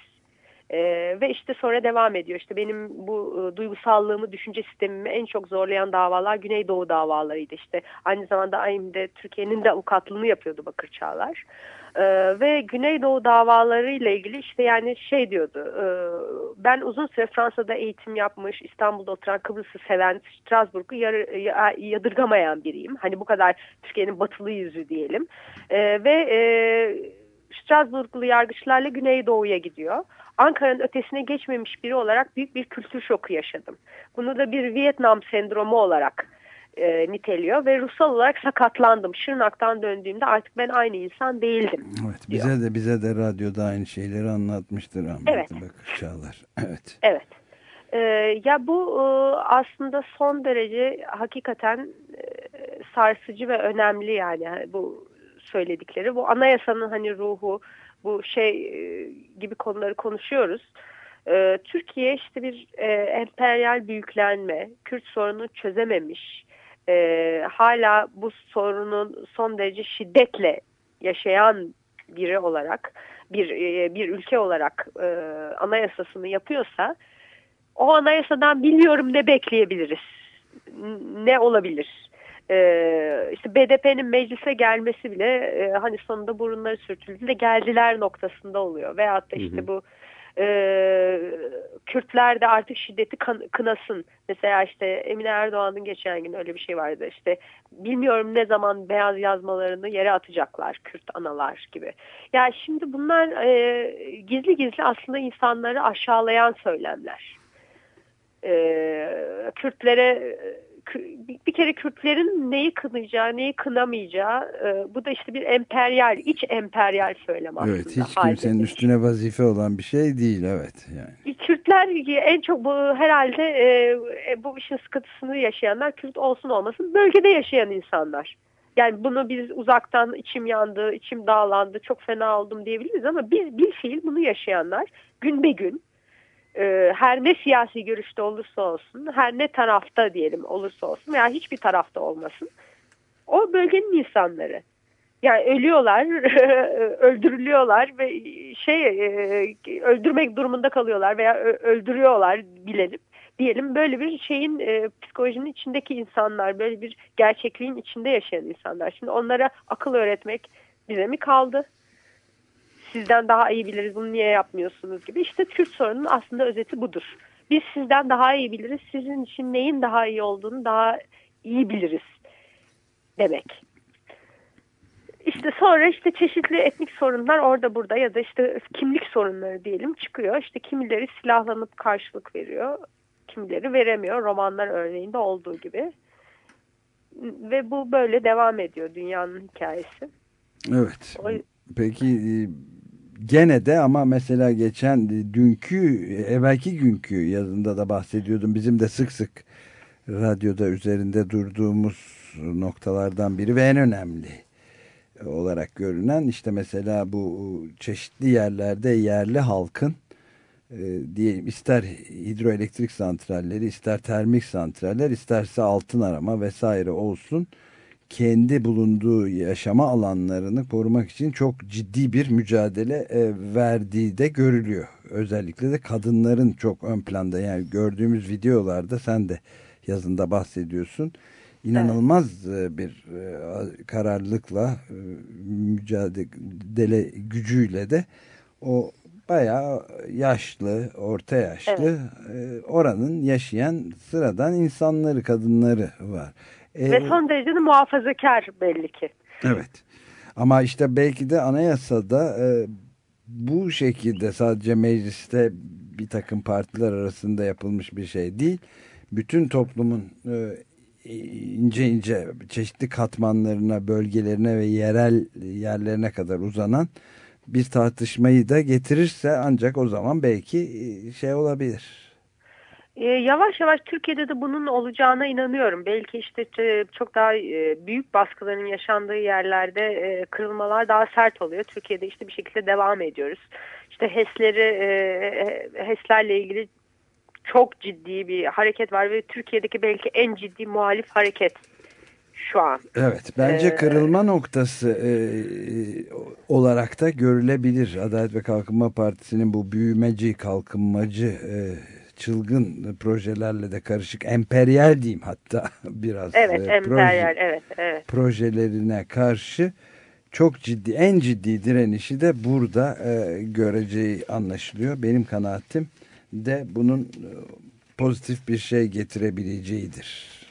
Ee, ve işte sonra devam ediyor. İşte benim bu e, duygusallığımı, düşünce sistemimi en çok zorlayan davalar Güneydoğu davalarıydı. İşte aynı zamanda AİM'de Türkiye'nin de avukatlığını yapıyordu Bakır Çağlar. Ee, ve Güneydoğu davaları ile ilgili işte yani şey diyordu e, ben uzun süre Fransa'da eğitim yapmış İstanbul'da oturan Kıbrıs'ı seven Strasbourg'u yadırgamayan biriyim. Hani bu kadar Türkiye'nin batılı yüzü diyelim e, ve e, Strasbourglu yargıçlarla Güneydoğu'ya gidiyor. Ankara'nın ötesine geçmemiş biri olarak büyük bir kültür şoku yaşadım. Bunu da bir Vietnam sendromu olarak e, niteliyor ve ruhsal olarak sakatlandım. Şırnak'tan döndüğümde artık ben aynı insan değildim. Evet, bize diyor. de bize de radyoda aynı şeyleri anlatmıştır Ahmet evet. Bakır Çağlar. Evet. Evet. Ee, ya bu e, aslında son derece hakikaten e, sarsıcı ve önemli yani bu söyledikleri. Bu anayasanın hani ruhu, bu şey e, gibi konuları konuşuyoruz. E, Türkiye işte bir e, emperyal büyüklenme, Kürt sorunu çözememiş, e, hala bu sorunun son derece şiddetle yaşayan biri olarak, bir e, bir ülke olarak e, anayasasını yapıyorsa, o anayasadan bilmiyorum ne bekleyebiliriz, ne olabilir? Ee, işte BDP'nin meclise gelmesi bile e, hani sonunda burunları sürtüldü de geldiler noktasında oluyor. Veyahut da işte hı hı. bu e, Kürtler de artık şiddeti kan, kınasın. Mesela işte Emine Erdoğan'ın geçen gün öyle bir şey vardı. İşte bilmiyorum ne zaman beyaz yazmalarını yere atacaklar Kürt analar gibi. Yani şimdi bunlar e, gizli gizli aslında insanları aşağılayan söylemler. E, Kürtlere bir kere Kürtlerin neyi kınayacağı, neyi kınamayacağı e, bu da işte bir emperyal, iç emperyal söylem aslında. Evet, hiç kimsenin üstüne vazife olan bir şey değil, evet. Yani. Kürtler en çok bu herhalde e, e, bu işin sıkıntısını yaşayanlar Kürt olsun olmasın bölgede yaşayan insanlar. Yani bunu biz uzaktan içim yandı, içim dağlandı, çok fena oldum diyebiliriz ama biz bir fiil bunu yaşayanlar gün be gün e, her ne siyasi görüşte olursa olsun, her ne tarafta diyelim olursa olsun veya hiçbir tarafta olmasın, o bölgenin insanları. Yani ölüyorlar, öldürülüyorlar ve şey e, öldürmek durumunda kalıyorlar veya öldürüyorlar bilelim. Diyelim böyle bir şeyin e, psikolojinin içindeki insanlar, böyle bir gerçekliğin içinde yaşayan insanlar. Şimdi onlara akıl öğretmek bize mi kaldı? Sizden daha iyi biliriz bunu niye yapmıyorsunuz gibi. İşte Kürt sorunun aslında özeti budur. Biz sizden daha iyi biliriz. Sizin için neyin daha iyi olduğunu daha iyi biliriz demek. İşte sonra işte çeşitli etnik sorunlar orada burada ya da işte kimlik sorunları diyelim çıkıyor. İşte kimileri silahlanıp karşılık veriyor. Kimileri veremiyor. Romanlar örneğinde olduğu gibi. Ve bu böyle devam ediyor dünyanın hikayesi. Evet. O, Peki e, gene de ama mesela geçen dünkü evvelki günkü yazında da bahsediyordum. Bizim de sık sık radyoda üzerinde durduğumuz noktalardan biri ve en önemli olarak görünen işte mesela bu çeşitli yerlerde yerli halkın e, diyelim ister hidroelektrik santralleri ister termik santraller isterse altın arama vesaire olsun kendi bulunduğu yaşama alanlarını korumak için çok ciddi bir mücadele e, verdiği de görülüyor. Özellikle de kadınların çok ön planda yani gördüğümüz videolarda sen de yazında bahsediyorsun. İnanılmaz evet. bir e, kararlılıkla e, mücadele gücüyle de o bayağı yaşlı, orta yaşlı evet. oranın yaşayan sıradan insanları, kadınları var. Ee, Ve son derece de muhafazakar belli ki. Evet. Ama işte belki de anayasada e, bu şekilde sadece mecliste bir takım partiler arasında yapılmış bir şey değil. Bütün toplumun e, ince ince çeşitli katmanlarına, bölgelerine ve yerel yerlerine kadar uzanan bir tartışmayı da getirirse ancak o zaman belki e, şey olabilir e, yavaş yavaş Türkiye'de de bunun olacağına inanıyorum. Belki işte e, çok daha e, büyük baskıların yaşandığı yerlerde e, kırılmalar daha sert oluyor. Türkiye'de işte bir şekilde devam ediyoruz. İşte HES'leri, e, e HES'lerle ilgili çok ciddi bir hareket var ve Türkiye'deki belki en ciddi muhalif hareket şu an. Evet bence ee, kırılma noktası e, olarak da görülebilir. Adalet ve Kalkınma Partisi'nin bu büyümeci, kalkınmacı e, çılgın projelerle de karışık. Emperyal diyeyim hatta biraz evet e, emperyal proje, evet evet. projelerine karşı çok ciddi en ciddi direnişi de burada e, göreceği anlaşılıyor. Benim kanaatim de bunun e, pozitif bir şey getirebileceğidir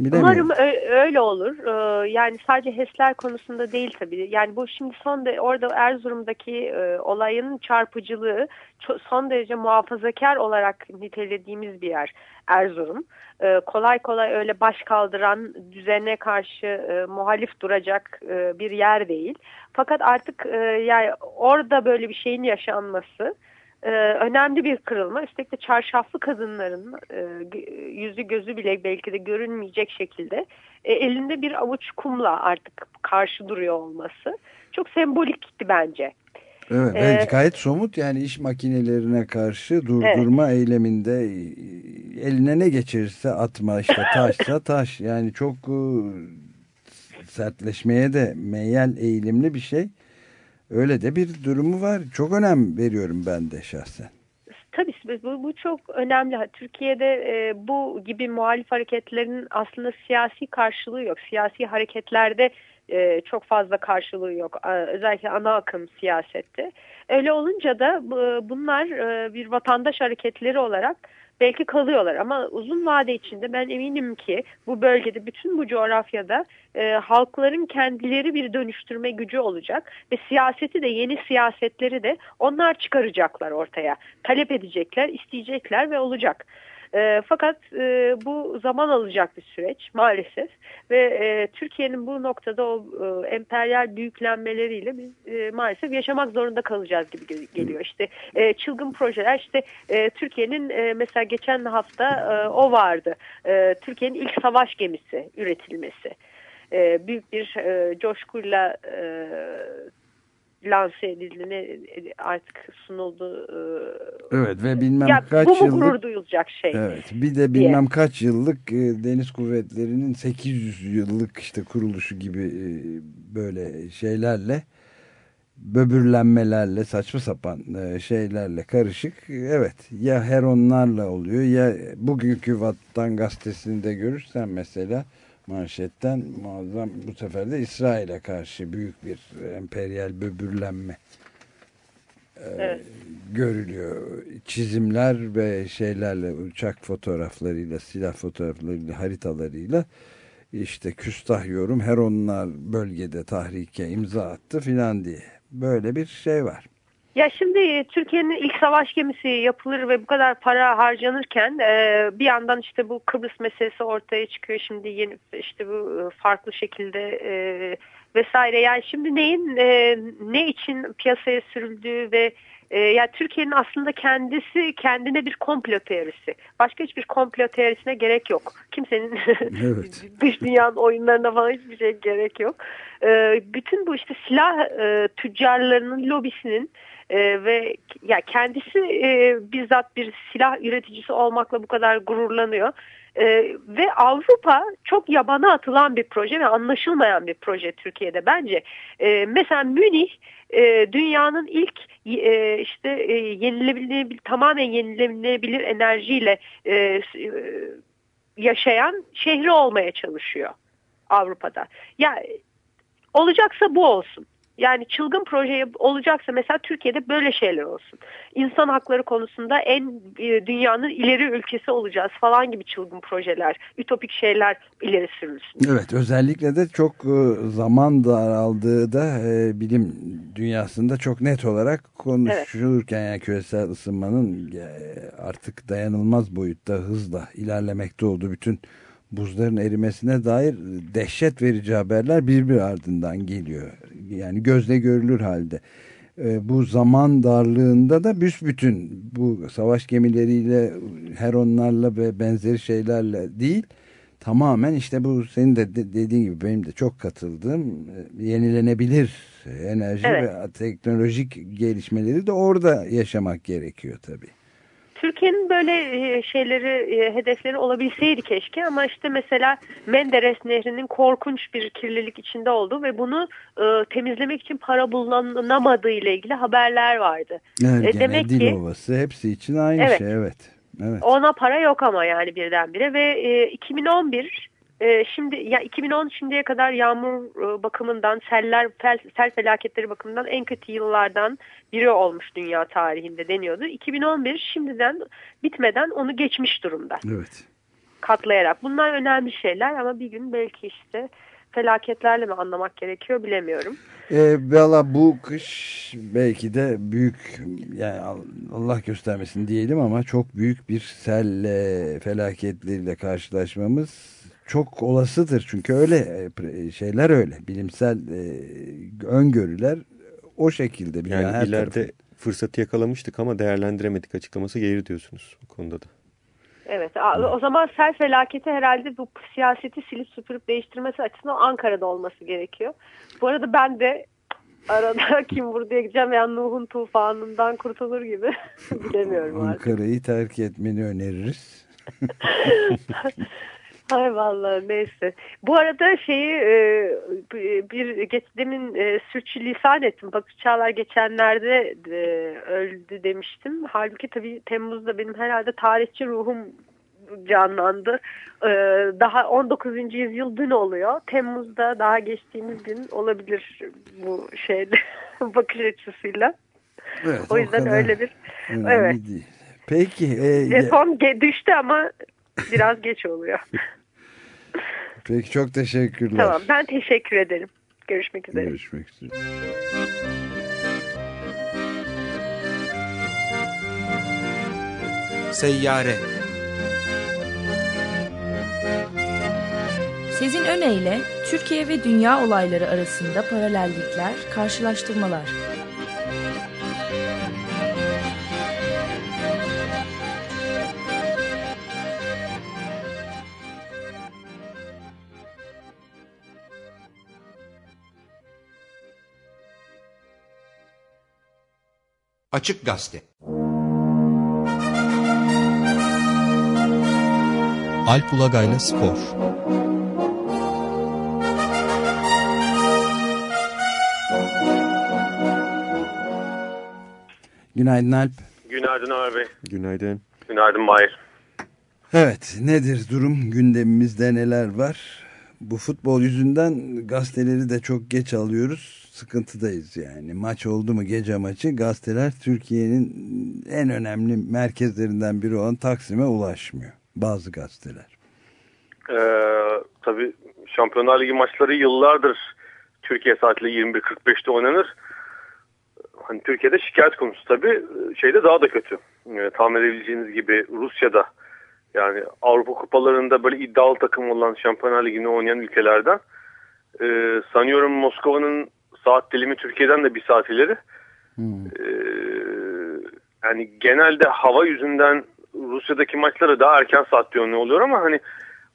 Umarım öyle olur. Ee, yani sadece HES'ler konusunda değil tabii. Yani bu şimdi son de orada Erzurum'daki e, olayın çarpıcılığı son derece muhafazakar olarak nitelediğimiz bir yer Erzurum. Ee, kolay kolay öyle baş kaldıran düzene karşı e, muhalif duracak e, bir yer değil. Fakat artık yani orada böyle bir şeyin yaşanması e, önemli bir kırılma. Üstelik de çarşaflı kadınların e, yüzü gözü bile belki de görünmeyecek şekilde e, elinde bir avuç kumla artık karşı duruyor olması çok sembolikti bence. Evet, ee, gayet somut yani iş makinelerine karşı durdurma evet. eyleminde eline ne geçirirse atma işte taşsa taş yani çok sertleşmeye de meyel eğilimli bir şey. Öyle de bir durumu var. Çok önem veriyorum ben de şahsen. Tabii bu, bu çok önemli. Türkiye'de e, bu gibi muhalif hareketlerin aslında siyasi karşılığı yok. Siyasi hareketlerde e, çok fazla karşılığı yok. Özellikle ana akım siyasette. Öyle olunca da e, bunlar e, bir vatandaş hareketleri olarak belki kalıyorlar ama uzun vade içinde ben eminim ki bu bölgede bütün bu coğrafyada e, halkların kendileri bir dönüştürme gücü olacak ve siyaseti de yeni siyasetleri de onlar çıkaracaklar ortaya talep edecekler isteyecekler ve olacak. E, fakat e, bu zaman alacak bir süreç maalesef ve e, Türkiye'nin bu noktada o e, emperyal büyüklenmeleriyle biz e, maalesef yaşamak zorunda kalacağız gibi geliyor. İşte e, çılgın projeler işte e, Türkiye'nin e, mesela geçen hafta e, o vardı. E, Türkiye'nin ilk savaş gemisi üretilmesi. E, büyük bir e, coşkuyla e, lanse edildi ne artık sunuldu. E, evet ve bilmem ya, kaç bu mu gurur duyulacak şey. Evet bir de bilmem diye. kaç yıllık e, deniz kuvvetlerinin 800 yıllık işte kuruluşu gibi e, böyle şeylerle böbürlenmelerle saçma sapan şeylerle karışık evet ya heronlarla oluyor ya bugünkü Vatan gazetesinde görürsen mesela manşetten muazzam bu sefer de İsrail'e karşı büyük bir emperyal böbürlenme e, evet. görülüyor. Çizimler ve şeylerle uçak fotoğraflarıyla, silah fotoğraflarıyla, haritalarıyla işte küstah yorum her onlar bölgede tahrike imza attı filan diye. Böyle bir şey var. Ya şimdi e, Türkiye'nin ilk savaş gemisi yapılır ve bu kadar para harcanırken e, bir yandan işte bu Kıbrıs meselesi ortaya çıkıyor. Şimdi yeni işte bu e, farklı şekilde vesaire. Yani şimdi neyin ne için piyasaya sürüldüğü ve e, yani Türkiye'nin aslında kendisi kendine bir komplo teorisi. Başka hiçbir komplo teorisine gerek yok. Kimsenin evet. dış dünyanın oyunlarına falan hiçbir şey gerek yok. E, bütün bu işte silah e, tüccarlarının lobisinin e, ve ya kendisi e, bizzat bir silah üreticisi olmakla bu kadar gururlanıyor. E, ve Avrupa çok yabana atılan bir proje ve anlaşılmayan bir proje Türkiye'de bence. E, mesela Münih e, dünyanın ilk e, işte e, yenilebilir tamamen yenilenebilir enerjiyle e, e, yaşayan şehri olmaya çalışıyor Avrupa'da. Ya olacaksa bu olsun. Yani çılgın proje olacaksa mesela Türkiye'de böyle şeyler olsun. İnsan hakları konusunda en e, dünyanın ileri ülkesi olacağız falan gibi çılgın projeler, ütopik şeyler ileri sürülsün. Evet özellikle de çok e, zaman daraldığı da e, bilim dünyasında çok net olarak konuşulurken evet. yani küresel ısınmanın artık dayanılmaz boyutta hızla ilerlemekte olduğu bütün buzların erimesine dair dehşet verici haberler birbir ardından geliyor. Yani gözle görülür halde. E, bu zaman darlığında da büsbütün bu savaş gemileriyle heronlarla ve benzeri şeylerle değil tamamen işte bu senin de dediğin gibi benim de çok katıldığım e, yenilenebilir enerji evet. ve teknolojik gelişmeleri de orada yaşamak gerekiyor tabii. Türkiye'nin böyle e, şeyleri, e, hedefleri olabilseydi keşke ama işte mesela Menderes Nehri'nin korkunç bir kirlilik içinde olduğu ve bunu e, temizlemek için para bulunamadığı ile ilgili haberler vardı. Evet, e, demek Dil ki Ovası hepsi için aynı evet, şey evet. Evet. Ona para yok ama yani birdenbire ve e, 2011 e, şimdi ya 2010 şimdiye kadar yağmur e, bakımından seller fel, sel felaketleri bakımından en kötü yıllardan biri olmuş dünya tarihinde deniyordu. 2011 şimdiden bitmeden onu geçmiş durumda. Evet. Katlayarak. Bunlar önemli şeyler ama bir gün belki işte felaketlerle mi anlamak gerekiyor bilemiyorum. E, Valla bu kış belki de büyük yani Allah göstermesin diyelim ama çok büyük bir sel felaketleriyle karşılaşmamız çok olasıdır. Çünkü öyle e, şeyler öyle. Bilimsel e, öngörüler o şekilde. Yani her ileride tarafı. fırsatı yakalamıştık ama değerlendiremedik açıklaması gelir diyorsunuz bu konuda da. Evet o zaman sel felaketi herhalde bu siyaseti silip süpürüp değiştirmesi açısından Ankara'da olması gerekiyor. Bu arada ben de arada kim buraya gideceğim veya Nuh'un tufanından kurtulur gibi bilemiyorum artık. Ankara'yı terk etmeni öneririz. Hay vallahi neyse. Bu arada şeyi e, bir geç, demin e, lisan ettim. Bakır Çağlar geçenlerde e, öldü demiştim. Halbuki tabii Temmuz'da benim herhalde tarihçi ruhum canlandı. Ee, daha 19. yüzyıl dün oluyor. Temmuz'da daha geçtiğimiz gün olabilir bu şeyde bakış açısıyla. Evet, o yüzden o öyle bir evet. Değil. Peki. E, son düştü ama biraz geç oluyor. Peki çok teşekkürler. Tamam ben teşekkür ederim. Görüşmek üzere. Görüşmek üzere. Seyyare Sezin Öne Türkiye ve dünya olayları arasında paralellikler, karşılaştırmalar. Açık Gazete Alp Ulagay'la Spor Günaydın Alp. Günaydın abi. Günaydın. Günaydın Mahir. Evet nedir durum gündemimizde neler var? Bu futbol yüzünden gazeteleri de çok geç alıyoruz. Sıkıntıdayız yani. Maç oldu mu gece maçı gazeteler Türkiye'nin en önemli merkezlerinden biri olan Taksim'e ulaşmıyor. Bazı gazeteler. Ee, tabii Şampiyonlar Ligi maçları yıllardır Türkiye saatiyle 21.45'te oynanır hani Türkiye'de şikayet konusu tabii şeyde daha da kötü. E, tahmin edebileceğiniz gibi Rusya'da yani Avrupa kupalarında böyle iddialı takım olan Şampiyonlar Ligi'ni oynayan ülkelerden e, sanıyorum Moskova'nın saat dilimi Türkiye'den de bir saat ileri. Hmm. E, yani genelde hava yüzünden Rusya'daki maçlara daha erken saatte yönlü oluyor ama hani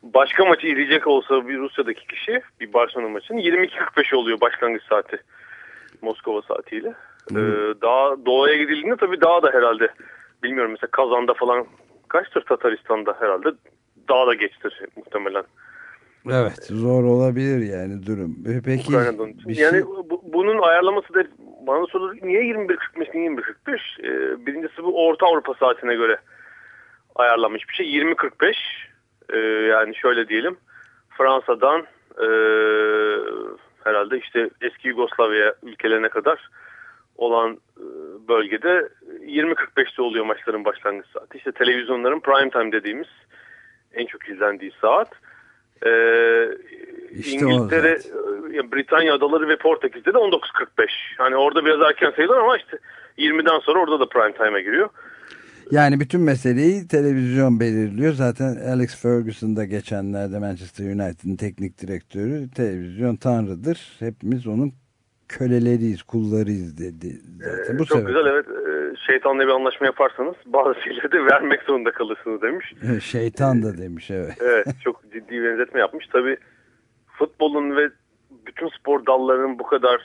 başka maçı izleyecek olsa bir Rusya'daki kişi bir Barcelona maçının 22.45 oluyor başlangıç saati Moskova saatiyle. Ee, daha doğuya gidildiğinde tabii daha da herhalde bilmiyorum mesela Kazan'da falan kaçtır Tataristan'da herhalde? Daha da geçtir muhtemelen. Evet zor olabilir yani durum. Ee, peki bir şey... yani bu, bunun ayarlaması da bana sorulur niye 21.45 niye 21.45 ee, birincisi bu Orta Avrupa saatine göre ayarlanmış bir şey. 20.45 ee, yani şöyle diyelim. Fransa'dan e, herhalde işte eski Yugoslavya ülkelerine kadar olan e, bölgede 20.45'te oluyor maçların başlangıç saati. İşte televizyonların prime time dediğimiz en çok izlendiği saat. Ee, işte İngiltere, e, Britanya adaları ve Portekiz'de de 19.45. Hani orada biraz erken sayılır ama işte 20'den sonra orada da prime time'a giriyor. Yani bütün meseleyi televizyon belirliyor. Zaten Alex Ferguson da geçenlerde Manchester United'ın teknik direktörü televizyon tanrıdır. Hepimiz onun köleleriyiz, kullarıyız dedi. Zaten. Bu Çok sebep. güzel evet. Ee, şeytanla bir anlaşma yaparsanız bazı şeyleri de vermek zorunda kalırsınız demiş. Şeytan da demiş evet. evet çok ciddi benzetme yapmış. Tabii futbolun ve bütün spor dallarının bu kadar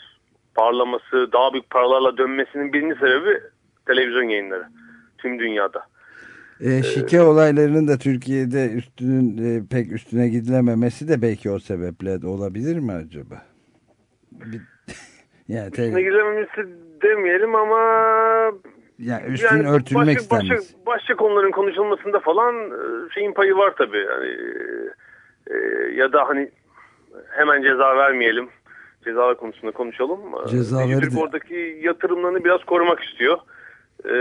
parlaması, daha büyük paralarla dönmesinin birinci sebebi televizyon yayınları. Tüm dünyada. E, şike ee, olaylarının da Türkiye'de üstünün e, pek üstüne gidilememesi de belki o sebeple de olabilir mi acaba? Bir, yani üstüne gidilememesi demeyelim ama yani üstün yani örtülmek başka, istenmesi. Başka, başka konuların konuşulmasında falan e, şeyin payı var tabii. Yani, e, ya da hani hemen ceza vermeyelim. Cezalar konusunda konuşalım. Cezaları Türk oradaki yatırımlarını biraz korumak istiyor. E,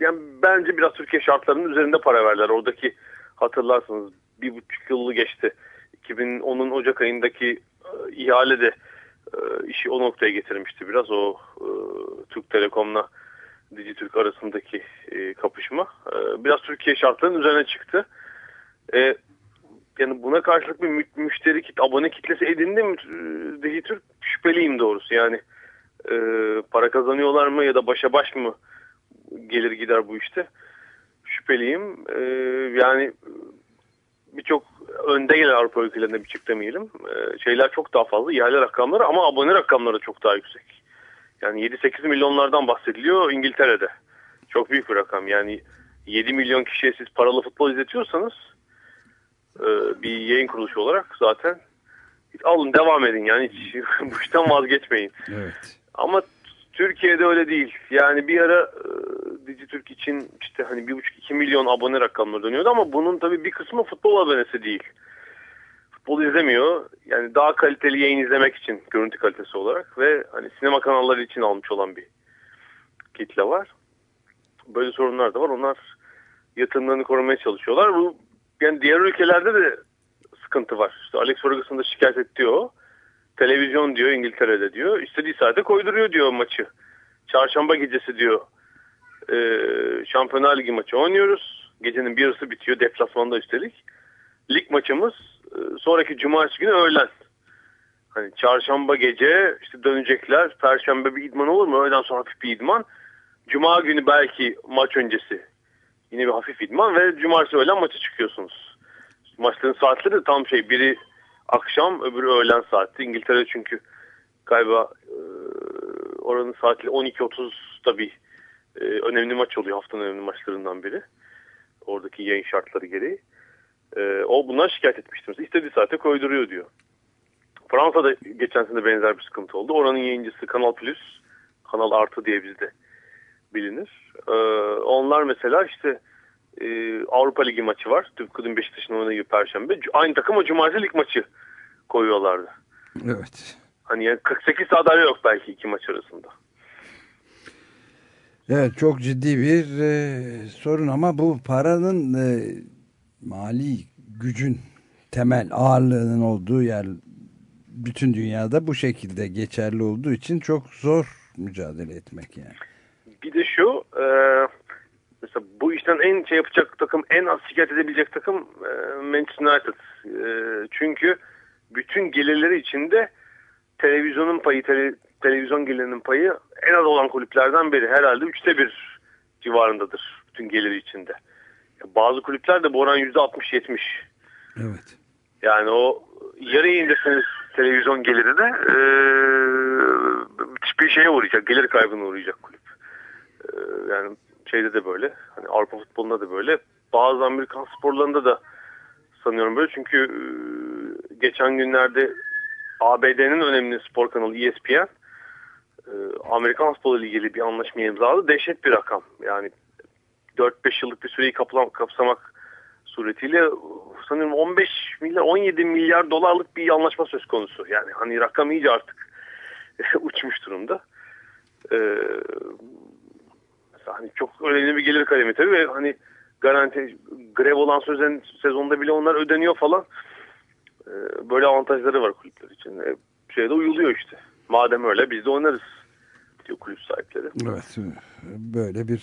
yani bence biraz Türkiye şartlarının üzerinde para verdiler. Oradaki hatırlarsınız bir buçuk yılı geçti. 2010'un Ocak ayındaki e, ihale de e, işi o noktaya getirmişti biraz o e, Türk Telekom'la Dijitürk arasındaki e, kapışma. E, biraz Türkiye şartlarının üzerine çıktı. E, yani buna karşılık bir mü müşteri kit, abone kitlesi edindi mi e, Dijitürk şüpheliyim doğrusu. Yani e, para kazanıyorlar mı ya da başa baş mı gelir gider bu işte. Şüpheliyim. E, yani birçok önde gelen Avrupa ülkelerinde bir çık demeyelim. E, şeyler çok daha fazla ihale rakamları ama abone rakamları çok daha yüksek. Yani 7-8 milyonlardan bahsediliyor İngiltere'de. Çok büyük bir rakam. Yani 7 milyon kişiye siz paralı futbol izletiyorsanız e, bir yayın kuruluşu olarak zaten alın devam edin yani hiç bu işten vazgeçmeyin. Evet. Ama Türkiye'de öyle değil. Yani bir ara e, Dijitürk için işte hani 1,5-2 milyon abone rakamları dönüyordu ama bunun tabii bir kısmı futbol abonesi değil. Futbol izlemiyor. Yani daha kaliteli yayın izlemek için görüntü kalitesi olarak ve hani sinema kanalları için almış olan bir kitle var. Böyle sorunlar da var. Onlar yatırımlarını korumaya çalışıyorlar. Bu yani diğer ülkelerde de sıkıntı var. İşte Alex Ferguson da şikayet etti. Televizyon diyor İngiltere'de diyor. İstediği saate koyduruyor diyor maçı. Çarşamba gecesi diyor. E, Şampiyonlar Ligi maçı oynuyoruz. Gecenin bir yarısı bitiyor. Deplasmanda üstelik. Lig maçımız e, sonraki cumartesi günü öğlen. Hani çarşamba gece işte dönecekler. Perşembe bir idman olur mu? Öğleden sonra hafif bir idman. Cuma günü belki maç öncesi yine bir hafif idman ve cumartesi öğlen maça çıkıyorsunuz. Maçların saatleri de tam şey biri akşam öbürü öğlen saati. İngiltere çünkü galiba e, oranın saati 12.30'da bir e, önemli maç oluyor. Haftanın önemli maçlarından biri. Oradaki yayın şartları gereği. E, o bundan şikayet etmiştim. İstediği saate koyduruyor diyor. Fransa'da geçen sene benzer bir sıkıntı oldu. Oranın yayıncısı Kanal Plus, Kanal Artı diye bizde bilinir. Ee, onlar mesela işte e, Avrupa Ligi maçı var. Tıpkı Beşiktaş'ın oynadığı Perşembe. Aynı takım o Cumartesi Lig maçı koyuyorlardı. Evet. Hani yani 48 saat ara yok belki iki maç arasında. Evet çok ciddi bir e, sorun ama bu paranın e, mali gücün temel ağırlığının olduğu yer bütün dünyada bu şekilde geçerli olduğu için çok zor mücadele etmek yani. Bir de şu e, bu işten en şey yapacak takım en az şikayet edebilecek takım e, Manchester United. E, çünkü bütün gelirleri içinde televizyonun payı tele, televizyon gelirinin payı en az olan kulüplerden biri. Herhalde üçte bir civarındadır bütün geliri içinde. Bazı kulüpler de bu oran yüzde 60-70. Evet. Yani o yarı indirseniz televizyon gelirine e, bir şeye uğrayacak. Gelir kaybına uğrayacak kulüp. E, yani şeyde de böyle. Hani Avrupa futbolunda da böyle. Bazı Amerikan sporlarında da sanıyorum böyle. Çünkü e, geçen günlerde ABD'nin önemli spor kanalı ESPN e, Amerikan futbolu ile ilgili bir anlaşma imzaladı. Dehşet bir rakam. Yani 4-5 yıllık bir süreyi kapsamak suretiyle sanırım 15 milyar 17 milyar dolarlık bir anlaşma söz konusu. Yani hani rakam iyice artık uçmuş durumda. Ee, hani çok önemli bir gelir kalemi tabii ve hani garanti grev olan sözen sezonda bile onlar ödeniyor falan. Ee, böyle avantajları var kulüpler için. Ee, şeyde uyuluyor işte. Madem öyle biz de oynarız diyor kulüp sahipleri. Evet. Böyle bir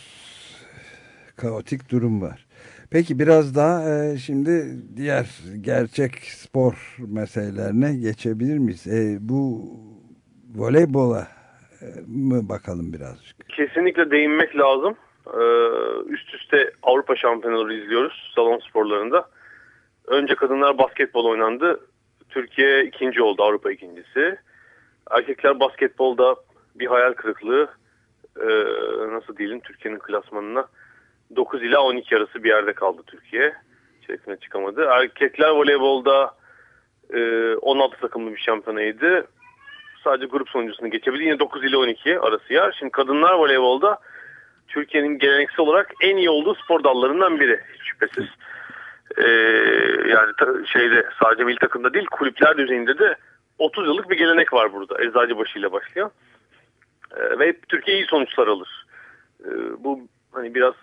kaotik durum var. Peki biraz daha e, şimdi diğer gerçek spor meselelerine geçebilir miyiz? E, bu voleybola mı bakalım birazcık? Kesinlikle değinmek lazım. Ee, üst üste Avrupa şampiyonaları izliyoruz salon sporlarında. Önce kadınlar basketbol oynandı. Türkiye ikinci oldu Avrupa ikincisi. Erkekler basketbolda bir hayal kırıklığı. Ee, nasıl diyelim Türkiye'nin klasmanına 9 ila 12 arası bir yerde kaldı Türkiye. Çeyrekine çıkamadı. Erkekler voleybolda e, 16 takımlı bir şampiyonaydı. Sadece grup sonuncusunu geçebildi. Yine 9 ile 12 arası yer. Şimdi kadınlar voleybolda Türkiye'nin geleneksel olarak en iyi olduğu spor dallarından biri şüphesiz. Ee, yani şeyde sadece milli takımda değil kulüpler düzeyinde de 30 yıllık bir gelenek var burada. Eczacıbaşı ile başlıyor. Ee, ve Türkiye iyi sonuçlar alır. Ee, bu hani biraz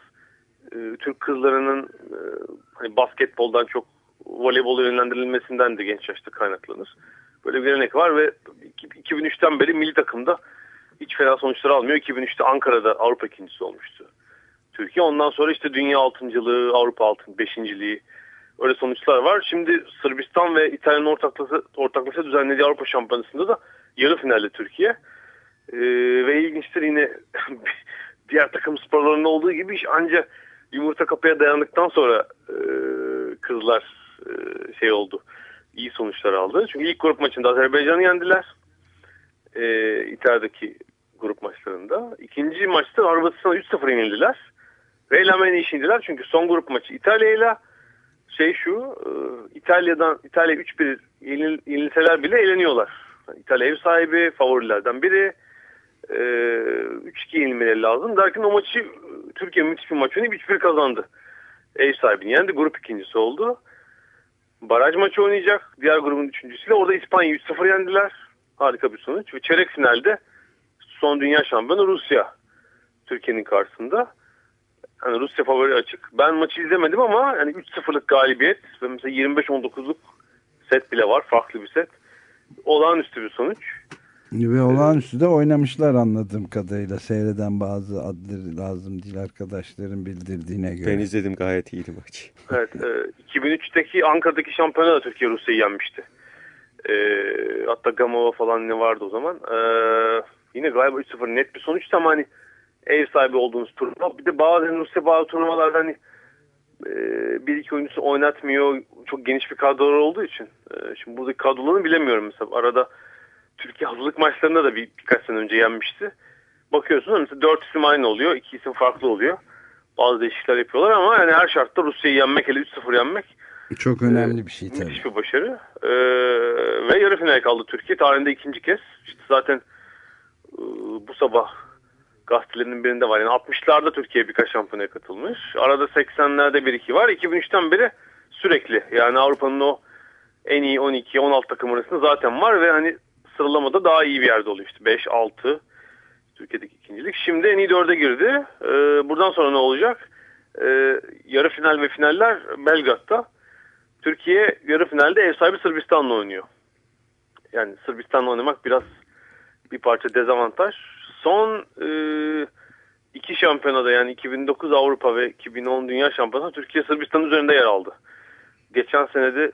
e, Türk kızlarının e, hani basketboldan çok voleybola yönlendirilmesinden de genç yaşta kaynaklanır. Böyle bir gelenek var ve 2003'ten beri milli takımda hiç fena sonuçlar almıyor. 2003'te Ankara'da Avrupa ikincisi olmuştu. Türkiye ondan sonra işte dünya altıncılığı, Avrupa altın beşinciliği öyle sonuçlar var. Şimdi Sırbistan ve İtalya'nın ortaklaşa, ortaklaşa düzenlediği Avrupa Şampiyonası'nda da yarı finalde Türkiye. Ee, ve ilginçtir yine diğer takım sporlarında olduğu gibi iş ancak yumurta kapıya dayandıktan sonra e, kızlar e, şey oldu. İyi sonuçlar aldı. Çünkü ilk grup maçında Azerbaycan'ı yendiler. E, İtalya'daki grup maçlarında. İkinci maçta Hırvatistan'a 3-0 yenildiler. Elemeyi işindiler. Çünkü son grup maçı İtalya'yla şey şu e, İtalya'dan İtalya 3-1 yenil, yenilseler bile eğleniyorlar. İtalya ev sahibi favorilerden biri. E, 3-2 yenilmeleri lazım. Derken o maçı Türkiye müthiş bir maç oynayıp 3-1 kazandı. Ev sahibini yendi. Grup ikincisi oldu. Baraj maçı oynayacak. Diğer grubun üçüncüsüyle. Orada İspanya 3-0 yendiler. Harika bir sonuç. Ve çeyrek finalde son dünya şampiyonu Rusya. Türkiye'nin karşısında. Yani Rusya favori açık. Ben maçı izlemedim ama yani 3-0'lık galibiyet ve mesela 25-19'luk set bile var. Farklı bir set. Olağanüstü bir sonuç. Ve olağanüstü de oynamışlar anladığım kadarıyla. Seyreden bazı adları lazım değil arkadaşların bildirdiğine göre. Ben izledim gayet iyiydi maç. Evet. E, 2003'teki Ankara'daki şampiyona da Türkiye Rusya'yı yenmişti. E, hatta Gamova falan ne vardı o zaman. E, yine galiba 3-0 net bir sonuç ama hani ev sahibi olduğunuz turnuva. Bir de bazen Rusya bazı turnuvalarda hani e, bir iki oyuncusu oynatmıyor. Çok geniş bir kadrolar olduğu için. E, şimdi buradaki kadrolarını bilemiyorum mesela. Arada Türkiye hazırlık maçlarında da bir, birkaç sene önce yenmişti. Bakıyorsunuz mesela dört isim aynı oluyor. iki isim farklı oluyor. Bazı değişiklikler yapıyorlar ama yani her şartta Rusya'yı yenmek hele 3-0 yenmek çok önemli bir şey tabii. Müthiş bir başarı. Ee, ve yarı final kaldı Türkiye. Tarihinde ikinci kez. İşte zaten e, bu sabah gazetelerinin birinde var. Yani 60'larda Türkiye birkaç şampiyonaya katılmış. Arada 80'lerde bir iki var. 2003'ten beri sürekli. Yani Avrupa'nın o en iyi 12-16 takım arasında zaten var ve hani sıralamada daha iyi bir yerde oluyor. İşte 5-6 Türkiye'deki ikincilik. Şimdi en iyi dörde girdi. Ee, buradan sonra ne olacak? Ee, yarı final ve finaller Belgrad'da. Türkiye yarı finalde ev sahibi Sırbistan'la oynuyor. Yani Sırbistan'la oynamak biraz bir parça dezavantaj. Son e, iki şampiyonada yani 2009 Avrupa ve 2010 Dünya Şampiyonası Türkiye Sırbistan'ın üzerinde yer aldı. Geçen senede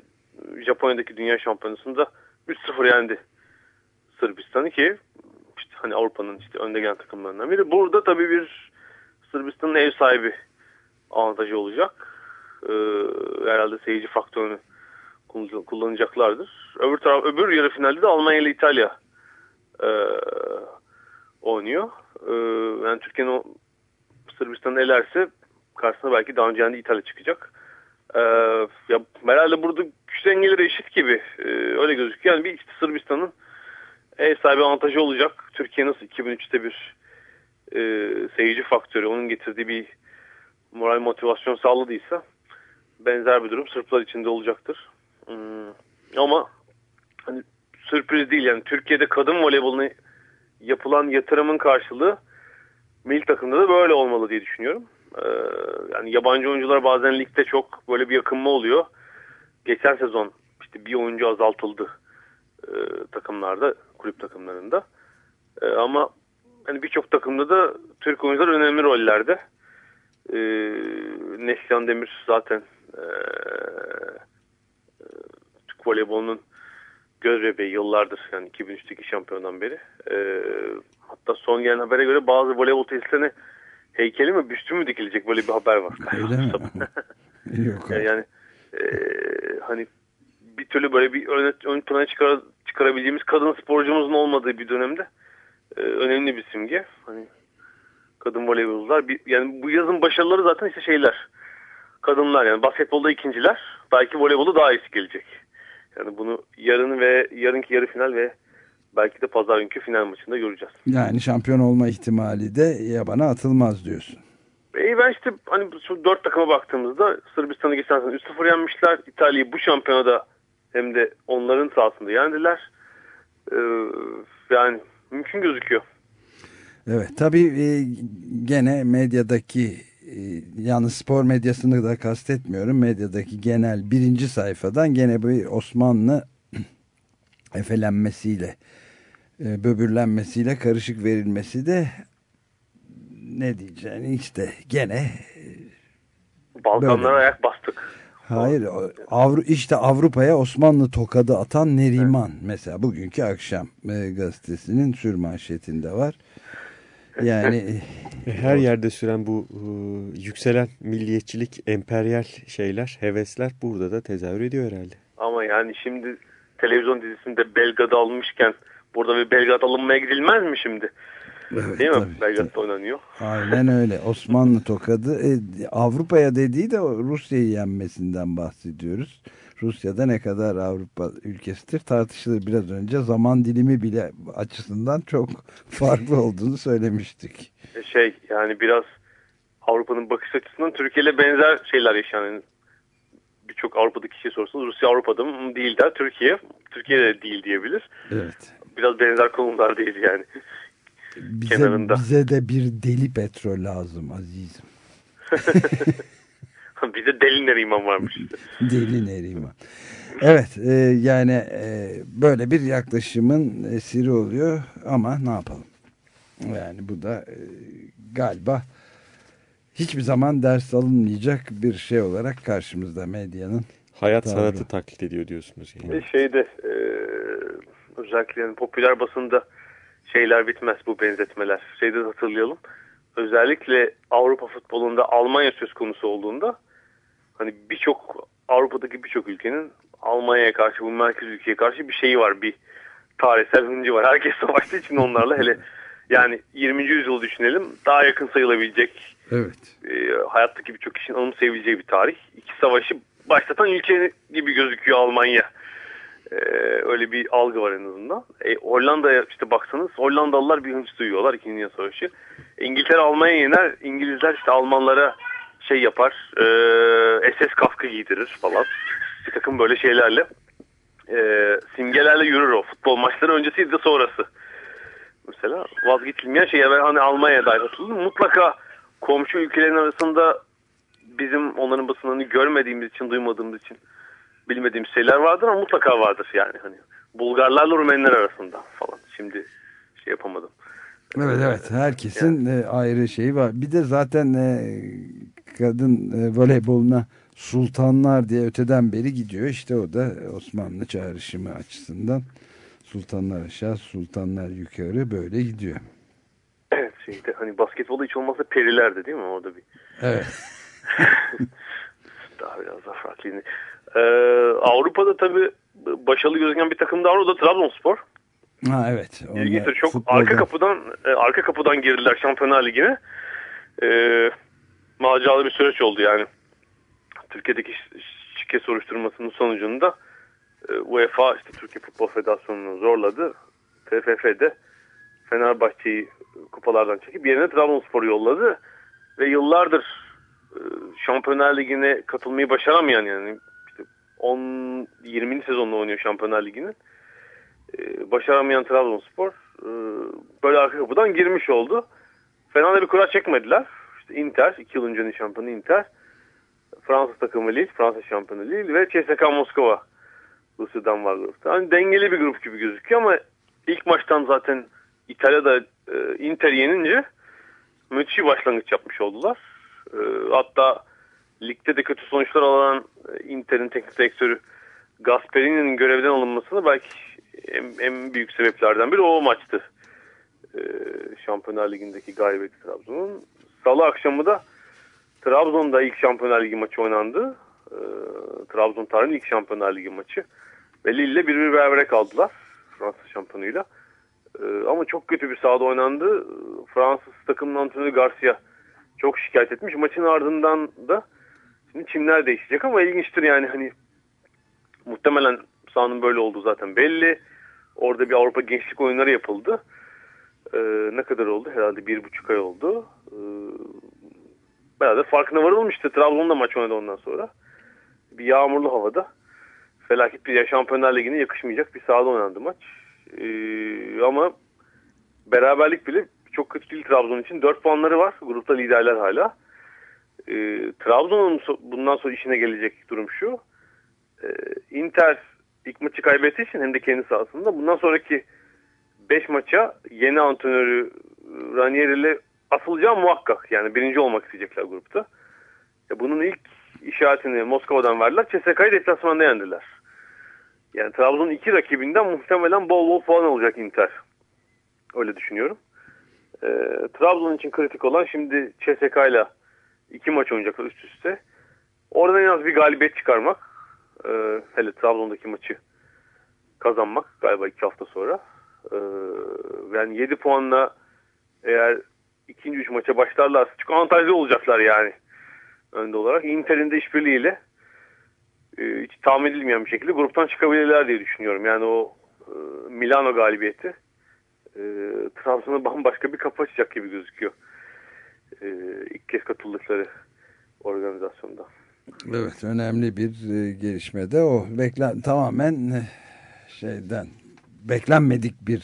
Japonya'daki Dünya Şampiyonası'nda 3-0 yendi Sırbistan'ı ki işte hani Avrupa'nın işte önde gelen takımlarından biri. Burada tabii bir Sırbistan'ın ev sahibi avantajı olacak. Ee, herhalde seyirci faktörünü kullanacaklardır. Öbür taraf öbür yarı finalde de Almanya ile İtalya e, oynuyor. E, yani Türkiye'nin o Sırbistan'ı elerse karşısına belki daha önce İtalya çıkacak. E, ya herhalde burada güç dengeleri eşit gibi e, öyle gözüküyor. Yani bir işte Sırbistan'ın ev sahibi avantajı olacak. Türkiye nasıl 2003'te bir e, seyirci faktörü onun getirdiği bir moral motivasyon sağladıysa benzer bir durum Sırplar için de olacaktır. Hmm. Ama hani sürpriz değil yani Türkiye'de kadın voleyboluna yapılan yatırımın karşılığı milli takımda da böyle olmalı diye düşünüyorum. Ee, yani yabancı oyuncular bazen ligde çok böyle bir yakınma oluyor. Geçen sezon işte bir oyuncu azaltıldı e, takımlarda, kulüp takımlarında. E, ama hani birçok takımda da Türk oyuncular önemli rollerde. E, Neslihan Demir zaten e, Türk voleybolunun göz bebeği yıllardır yani 2003'teki şampiyondan beri. E, hatta son gelen habere göre bazı voleybol tesislerine heykeli mi büstü mü dikilecek böyle bir haber var. Öyle mi? Yok. yani, yani e, hani bir türlü böyle bir ön, ön plana çıkar, çıkarabileceğimiz kadın sporcumuzun olmadığı bir dönemde e, önemli bir simge. Hani kadın voleybolcular bir, yani bu yazın başarıları zaten işte şeyler kadınlar yani basketbolda ikinciler belki voleybolda daha iyisi gelecek. Yani bunu yarın ve yarınki yarı final ve belki de pazar günkü final maçında göreceğiz. Yani şampiyon olma ihtimali de yabana atılmaz diyorsun. E ben işte hani şu dört takıma baktığımızda Sırbistan'ı geçen sene 3-0 yenmişler. İtalya'yı bu şampiyonada hem de onların sahasında yendiler. Ee, yani mümkün gözüküyor. Evet tabii e, gene medyadaki e, yalnız spor medyasını da kastetmiyorum. Medyadaki genel birinci sayfadan gene bu Osmanlı efelenmesiyle e, böbürlenmesiyle karışık verilmesi de ne diyeceğini işte gene Balkanlara ayak bastık. Hayır Avru işte Avrupa'ya Osmanlı tokadı atan Neriman evet. mesela bugünkü akşam e, gazetesinin sürmanşetinde var. Yani her yerde süren bu e, yükselen milliyetçilik, emperyal şeyler, hevesler burada da tezahür ediyor herhalde. Ama yani şimdi televizyon dizisinde Belgrad almışken burada bir Belgrad alınmaya gidilmez mi şimdi? Evet, Değil mi? tabii, Belgrad'da tabii. oynanıyor. Aynen öyle. Osmanlı tokadı. E, Avrupa'ya dediği de Rusya'yı yenmesinden bahsediyoruz. Rusya'da ne kadar Avrupa ülkesidir tartışılır. Biraz önce zaman dilimi bile açısından çok farklı olduğunu söylemiştik. E, Şey yani biraz Avrupa'nın bakış açısından Türkiye ile benzer şeyler yaşayan yani birçok Avrupa'daki kişiye sorsanız Rusya Avrupa'da mı değil der. Türkiye Türkiye'de değil diyebilir. Evet. Biraz benzer konumlardayız yani. Bize, Kenarında. bize de bir deli petrol lazım azizim. Bize deli Neriman varmış. Deli Neriman. Evet e, yani e, böyle bir yaklaşımın esiri oluyor ama ne yapalım? Yani bu da e, galiba hiçbir zaman ders alınmayacak bir şey olarak karşımızda medyanın. Hayat Tabii. sanatı taklit ediyor diyorsunuz. Yani. Şeyde e, özellikle yani popüler basında şeyler bitmez bu benzetmeler. Şeyde de hatırlayalım. Özellikle Avrupa futbolunda Almanya söz konusu olduğunda hani birçok Avrupa'daki birçok ülkenin Almanya'ya karşı bu merkez ülkeye karşı bir şeyi var. Bir tarihsel hıncı var. Herkes savaştığı için onlarla hele yani 20. yüzyılı düşünelim. Daha yakın sayılabilecek Evet. e, hayattaki birçok kişinin anımsayabileceği bir tarih. İki savaşı başlatan ülke gibi gözüküyor Almanya. E, öyle bir algı var en azından. E, Hollanda'ya işte baksanız Hollandalılar bir hınç duyuyorlar İkinci Dünya Savaşı. İngiltere Almanya yener. İngilizler işte Almanlara şey yapar. E, SS kaskı giydirir falan. Bir takım böyle şeylerle e, simgelerle yürür o. Futbol maçları öncesiydi de sonrası. Mesela vazgeçilmeyen şey ben hani Almanya'ya dair hatırladım. Mutlaka komşu ülkelerin arasında bizim onların basınlarını görmediğimiz için, duymadığımız için bilmediğimiz şeyler vardır ama mutlaka vardır yani. Hani Bulgarlarla Rumenler arasında falan. Şimdi şey yapamadım. Evet evet herkesin e, ayrı şeyi var. Bir de zaten e, kadın e, voleyboluna sultanlar diye öteden beri gidiyor. İşte o da Osmanlı çağrışımı açısından sultanlar aşağı sultanlar yukarı böyle gidiyor. Evet şeyde hani basketbolda hiç olmazsa perilerdi değil mi orada bir Evet. daha biraz daha farklı. Ee, Avrupa'da tabii başarılı gözüken bir takım daha var o da Trabzonspor. Ha evet. İlginçtir. Çok futbolda- arka kapıdan e, arka kapıdan girdiler Şampiyonlar Ligi'ne. E, maceralı bir süreç oldu yani. Türkiye'deki şike soruşturmasının sonucunda e, UEFA işte Türkiye Futbol Federasyonu'nu zorladı. TFF de Fenerbahçe'yi kupalardan çekip yerine Trabzonspor'u yolladı. Ve yıllardır e, Şampiyonlar Ligi'ne katılmayı başaramayan yani 10 20. sezonda oynuyor Şampiyonlar Ligi'nin. E, başaramayan Trabzonspor e, böyle arka kapıdan girmiş oldu. Fena da bir kura çekmediler. İşte Inter, 2 yıl öncenin şampiyonu Inter. Fransız takımı Lille, Fransa şampiyonu Lille ve CSKA Moskova Rusya'dan var grupta. Hani dengeli bir grup gibi gözüküyor ama ilk maçtan zaten İtalya'da e, Inter yenince müthiş başlangıç yapmış oldular. E, hatta ligde de kötü sonuçlar alan e, Inter'in teknik direktörü Gasperini'nin görevden alınmasını belki en, en büyük sebeplerden biri o maçtı. E, Şampiyonlar Ligi'ndeki galibiyeti Trabzon'un. Salı akşamı da Trabzon'da ilk Şampiyonlar Ligi maçı oynandı. E, Trabzon tarihinin ilk Şampiyonlar Ligi maçı. Ve Lille'le bir bir kaldılar. Fransız şampiyonuyla. E, ama çok kötü bir sahada oynandı. Fransız takımın antrenörü Garcia çok şikayet etmiş. Maçın ardından da şimdi çimler değişecek ama ilginçtir yani hani muhtemelen sahanın böyle olduğu zaten belli. Orada bir Avrupa Gençlik Oyunları yapıldı. Ee, ne kadar oldu? Herhalde bir buçuk ay oldu. Ee, herhalde farkına varılmıştı. Trabzon'da maç oynadı ondan sonra. Bir yağmurlu havada. Felaket bir Şampiyonlar Ligi'ne yakışmayacak bir sahada oynandı maç. Ee, ama beraberlik bile çok kötü değil Trabzon için. 4 puanları var. Grupta liderler hala. Ee, Trabzon'un bundan sonra işine gelecek durum şu. Ee, Inter ilk maçı kaybettiği için hem de kendi sahasında bundan sonraki 5 maça yeni antrenörü Ranieri ile asılacağı muhakkak. Yani birinci olmak isteyecekler grupta. E, bunun ilk işaretini Moskova'dan verdiler. CSK'yı deplasmanda yendiler. Yani Trabzon'un iki rakibinden muhtemelen bol bol puan alacak Inter. Öyle düşünüyorum. E, Trabzon için kritik olan şimdi CSK ile iki maç oynayacaklar üst üste. Oradan en az bir galibiyet çıkarmak. E, hele Trabzon'daki maçı kazanmak galiba iki hafta sonra. E, yani 7 puanla eğer ikinci üç maça başlarlarsa çok avantajlı olacaklar yani önde olarak. Inter'in de işbirliğiyle e, hiç tahmin edilmeyen bir şekilde gruptan çıkabilirler diye düşünüyorum. Yani o e, Milano galibiyeti e, Trabzon'a bambaşka bir kapı açacak gibi gözüküyor. E, ilk kez katıldıkları organizasyonda. Evet önemli bir e, gelişmede o beklen tamamen e, şeyden beklenmedik bir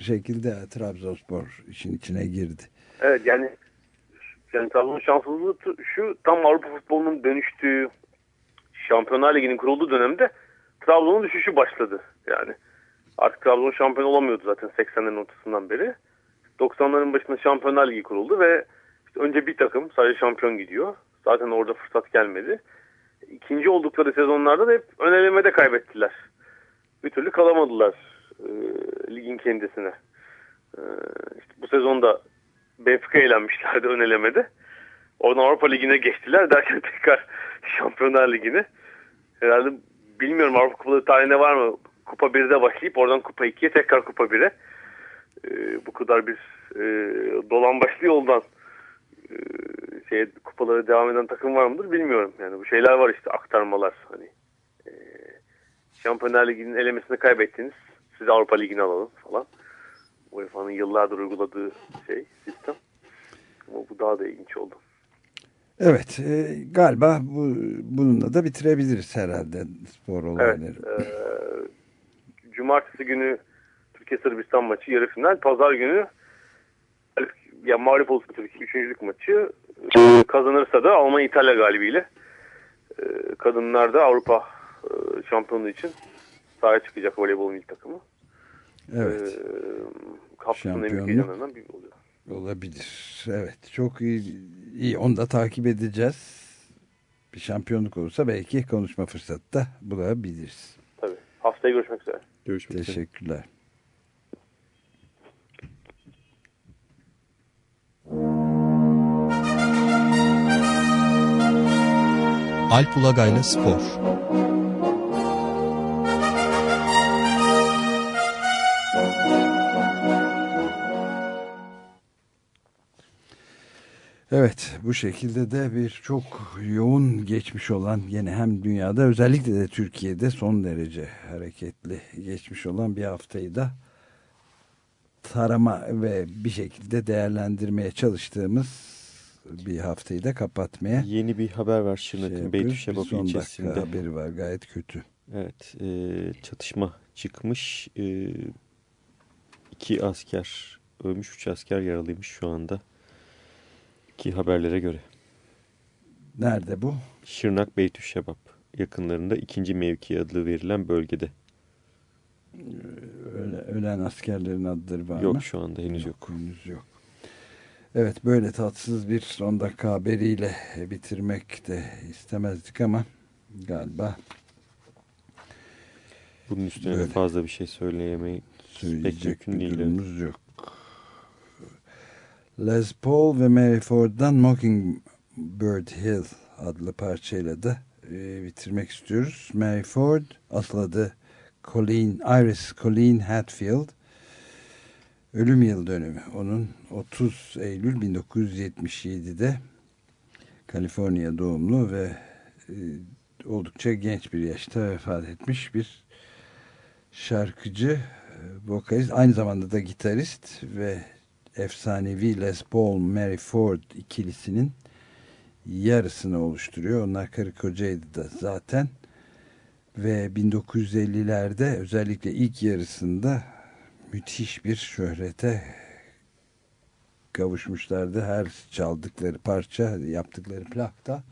şekilde Trabzonspor işin içine girdi. Evet yani yani Trabzon'un şanssızlığı şu tam Avrupa futbolunun dönüştüğü Şampiyonlar Ligi'nin kurulduğu dönemde Trabzon'un düşüşü başladı. Yani artık Trabzon şampiyon olamıyordu zaten 80'lerin ortasından beri. 90'ların başında Şampiyonlar Ligi kuruldu ve işte önce bir takım sadece şampiyon gidiyor. Zaten orada fırsat gelmedi. İkinci oldukları sezonlarda da hep ön elemede kaybettiler. Bir türlü kalamadılar e, ligin kendisine. E, işte bu sezonda Benfica eğlenmişlerdi ön elemede. Oradan Avrupa Ligi'ne geçtiler derken tekrar Şampiyonlar Ligi'ne. Herhalde bilmiyorum Avrupa Kupaları tarihinde var mı? Kupa 1'de başlayıp oradan Kupa 2'ye tekrar Kupa 1'e. E, bu kadar bir e, dolan başlı yoldan e, şey, kupalara devam eden takım var mıdır bilmiyorum. Yani bu şeyler var işte aktarmalar. Hani e, Şampiyonlar Ligi'nin elemesini kaybettiniz. Sizi Avrupa Ligi'ne alalım falan. UEFA'nın yıllardır uyguladığı şey, sistem. Ama bu daha da ilginç oldu. Evet, e, galiba bu, bununla da bitirebiliriz herhalde spor olayları. Evet, e, Cumartesi günü Türkiye Sırbistan maçı yarı final. Pazar günü ya mağlup olsun Türkiye üçüncülük maçı kazanırsa da Almanya İtalya galibiyle e, kadınlar da Avrupa e, şampiyonluğu için sahaya çıkacak voleybol milli takımı. Evet. E, heyecanlarından biri oluyor. Olabilir. Evet. Çok iyi, iyi. Onu da takip edeceğiz. Bir şampiyonluk olursa belki konuşma fırsatı da bulabiliriz. Tabii. Haftaya görüşmek üzere. Görüşmek üzere. Alp Ulagay'la Spor. Evet bu şekilde de bir çok yoğun geçmiş olan yine hem dünyada özellikle de Türkiye'de son derece hareketli geçmiş olan bir haftayı da tarama ve bir şekilde değerlendirmeye çalıştığımız bir haftayı da kapatmaya Yeni bir haber var Şırnak'ın şey Beytüşebap son ilçesinde. dakika haberi var gayet kötü. Evet, e, çatışma çıkmış. E, iki asker ölmüş, üç asker yaralıymış şu anda. Ki haberlere göre. Nerede bu? Şırnak Beytüşebap yakınlarında ikinci mevki adlı verilen bölgede. Öle, ölen askerlerin adları var yok mı? şu anda henüz yok. Henüz yok. Evet böyle tatsız bir son dakika haberiyle bitirmek de istemezdik ama galiba Bunun üstüne Böyle. fazla bir şey söyleyemeyi söyleyecek mümkün bir değil, durumumuz yok. Les Paul ve Mary Ford'dan Mockingbird Hill adlı parçayla da e, bitirmek istiyoruz. Mary Ford asıl adı Colleen, Iris Colleen Hatfield ölüm yıl dönümü. Onun 30 Eylül 1977'de Kaliforniya doğumlu ve e, oldukça genç bir yaşta vefat etmiş bir şarkıcı, e, vokalist, aynı zamanda da gitarist ve efsanevi Les Paul Mary Ford ikilisinin yarısını oluşturuyor. Onlar karı kocaydı da zaten ve 1950'lerde özellikle ilk yarısında müthiş bir şöhrete kavuşmuşlardı. Her çaldıkları parça, yaptıkları plakta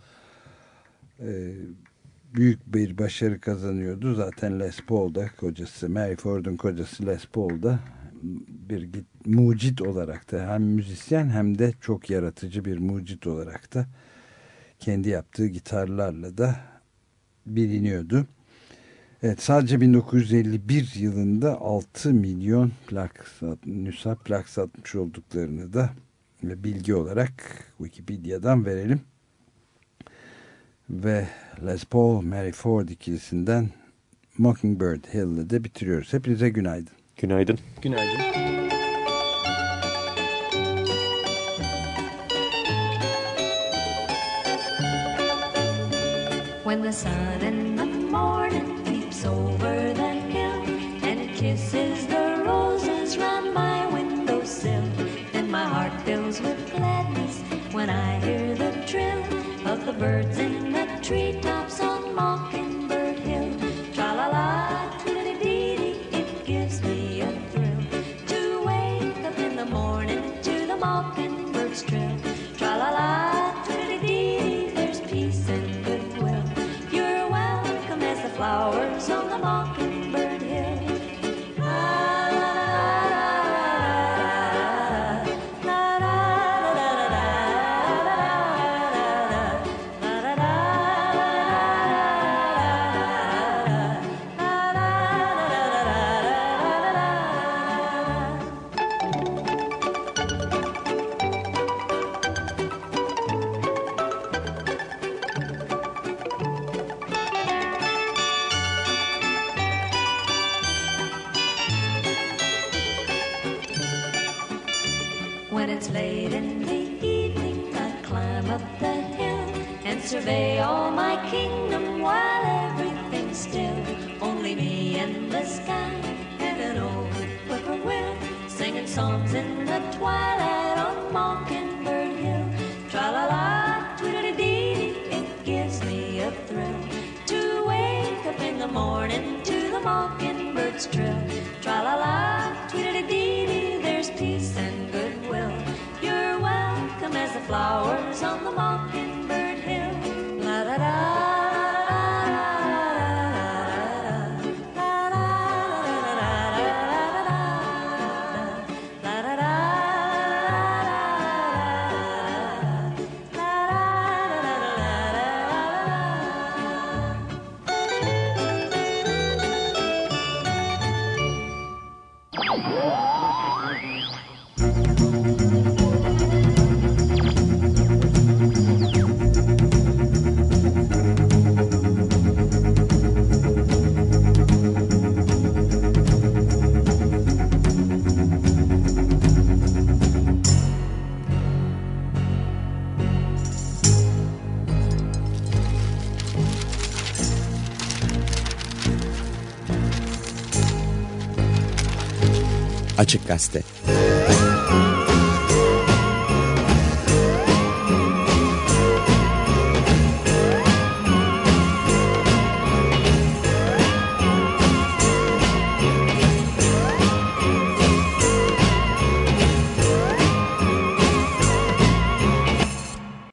e, büyük bir başarı kazanıyordu. Zaten Les Paul da kocası, Mary Ford'un kocası Les Paul da bir git- mucit olarak da hem müzisyen hem de çok yaratıcı bir mucit olarak da kendi yaptığı gitarlarla da biliniyordu. Evet sadece 1951 yılında 6 milyon plak, nüsa plak satmış olduklarını da bilgi olarak Wikipedia'dan verelim. Ve Les Paul Mary Ford ikilisinden Mockingbird Hill'le de bitiriyoruz. Hepinize günaydın. Günaydın. Günaydın. günaydın. morning to the mockingbird's trill. Tra la la, dee dee, there's peace and goodwill. You're welcome as the flowers on the mocking. podcaster.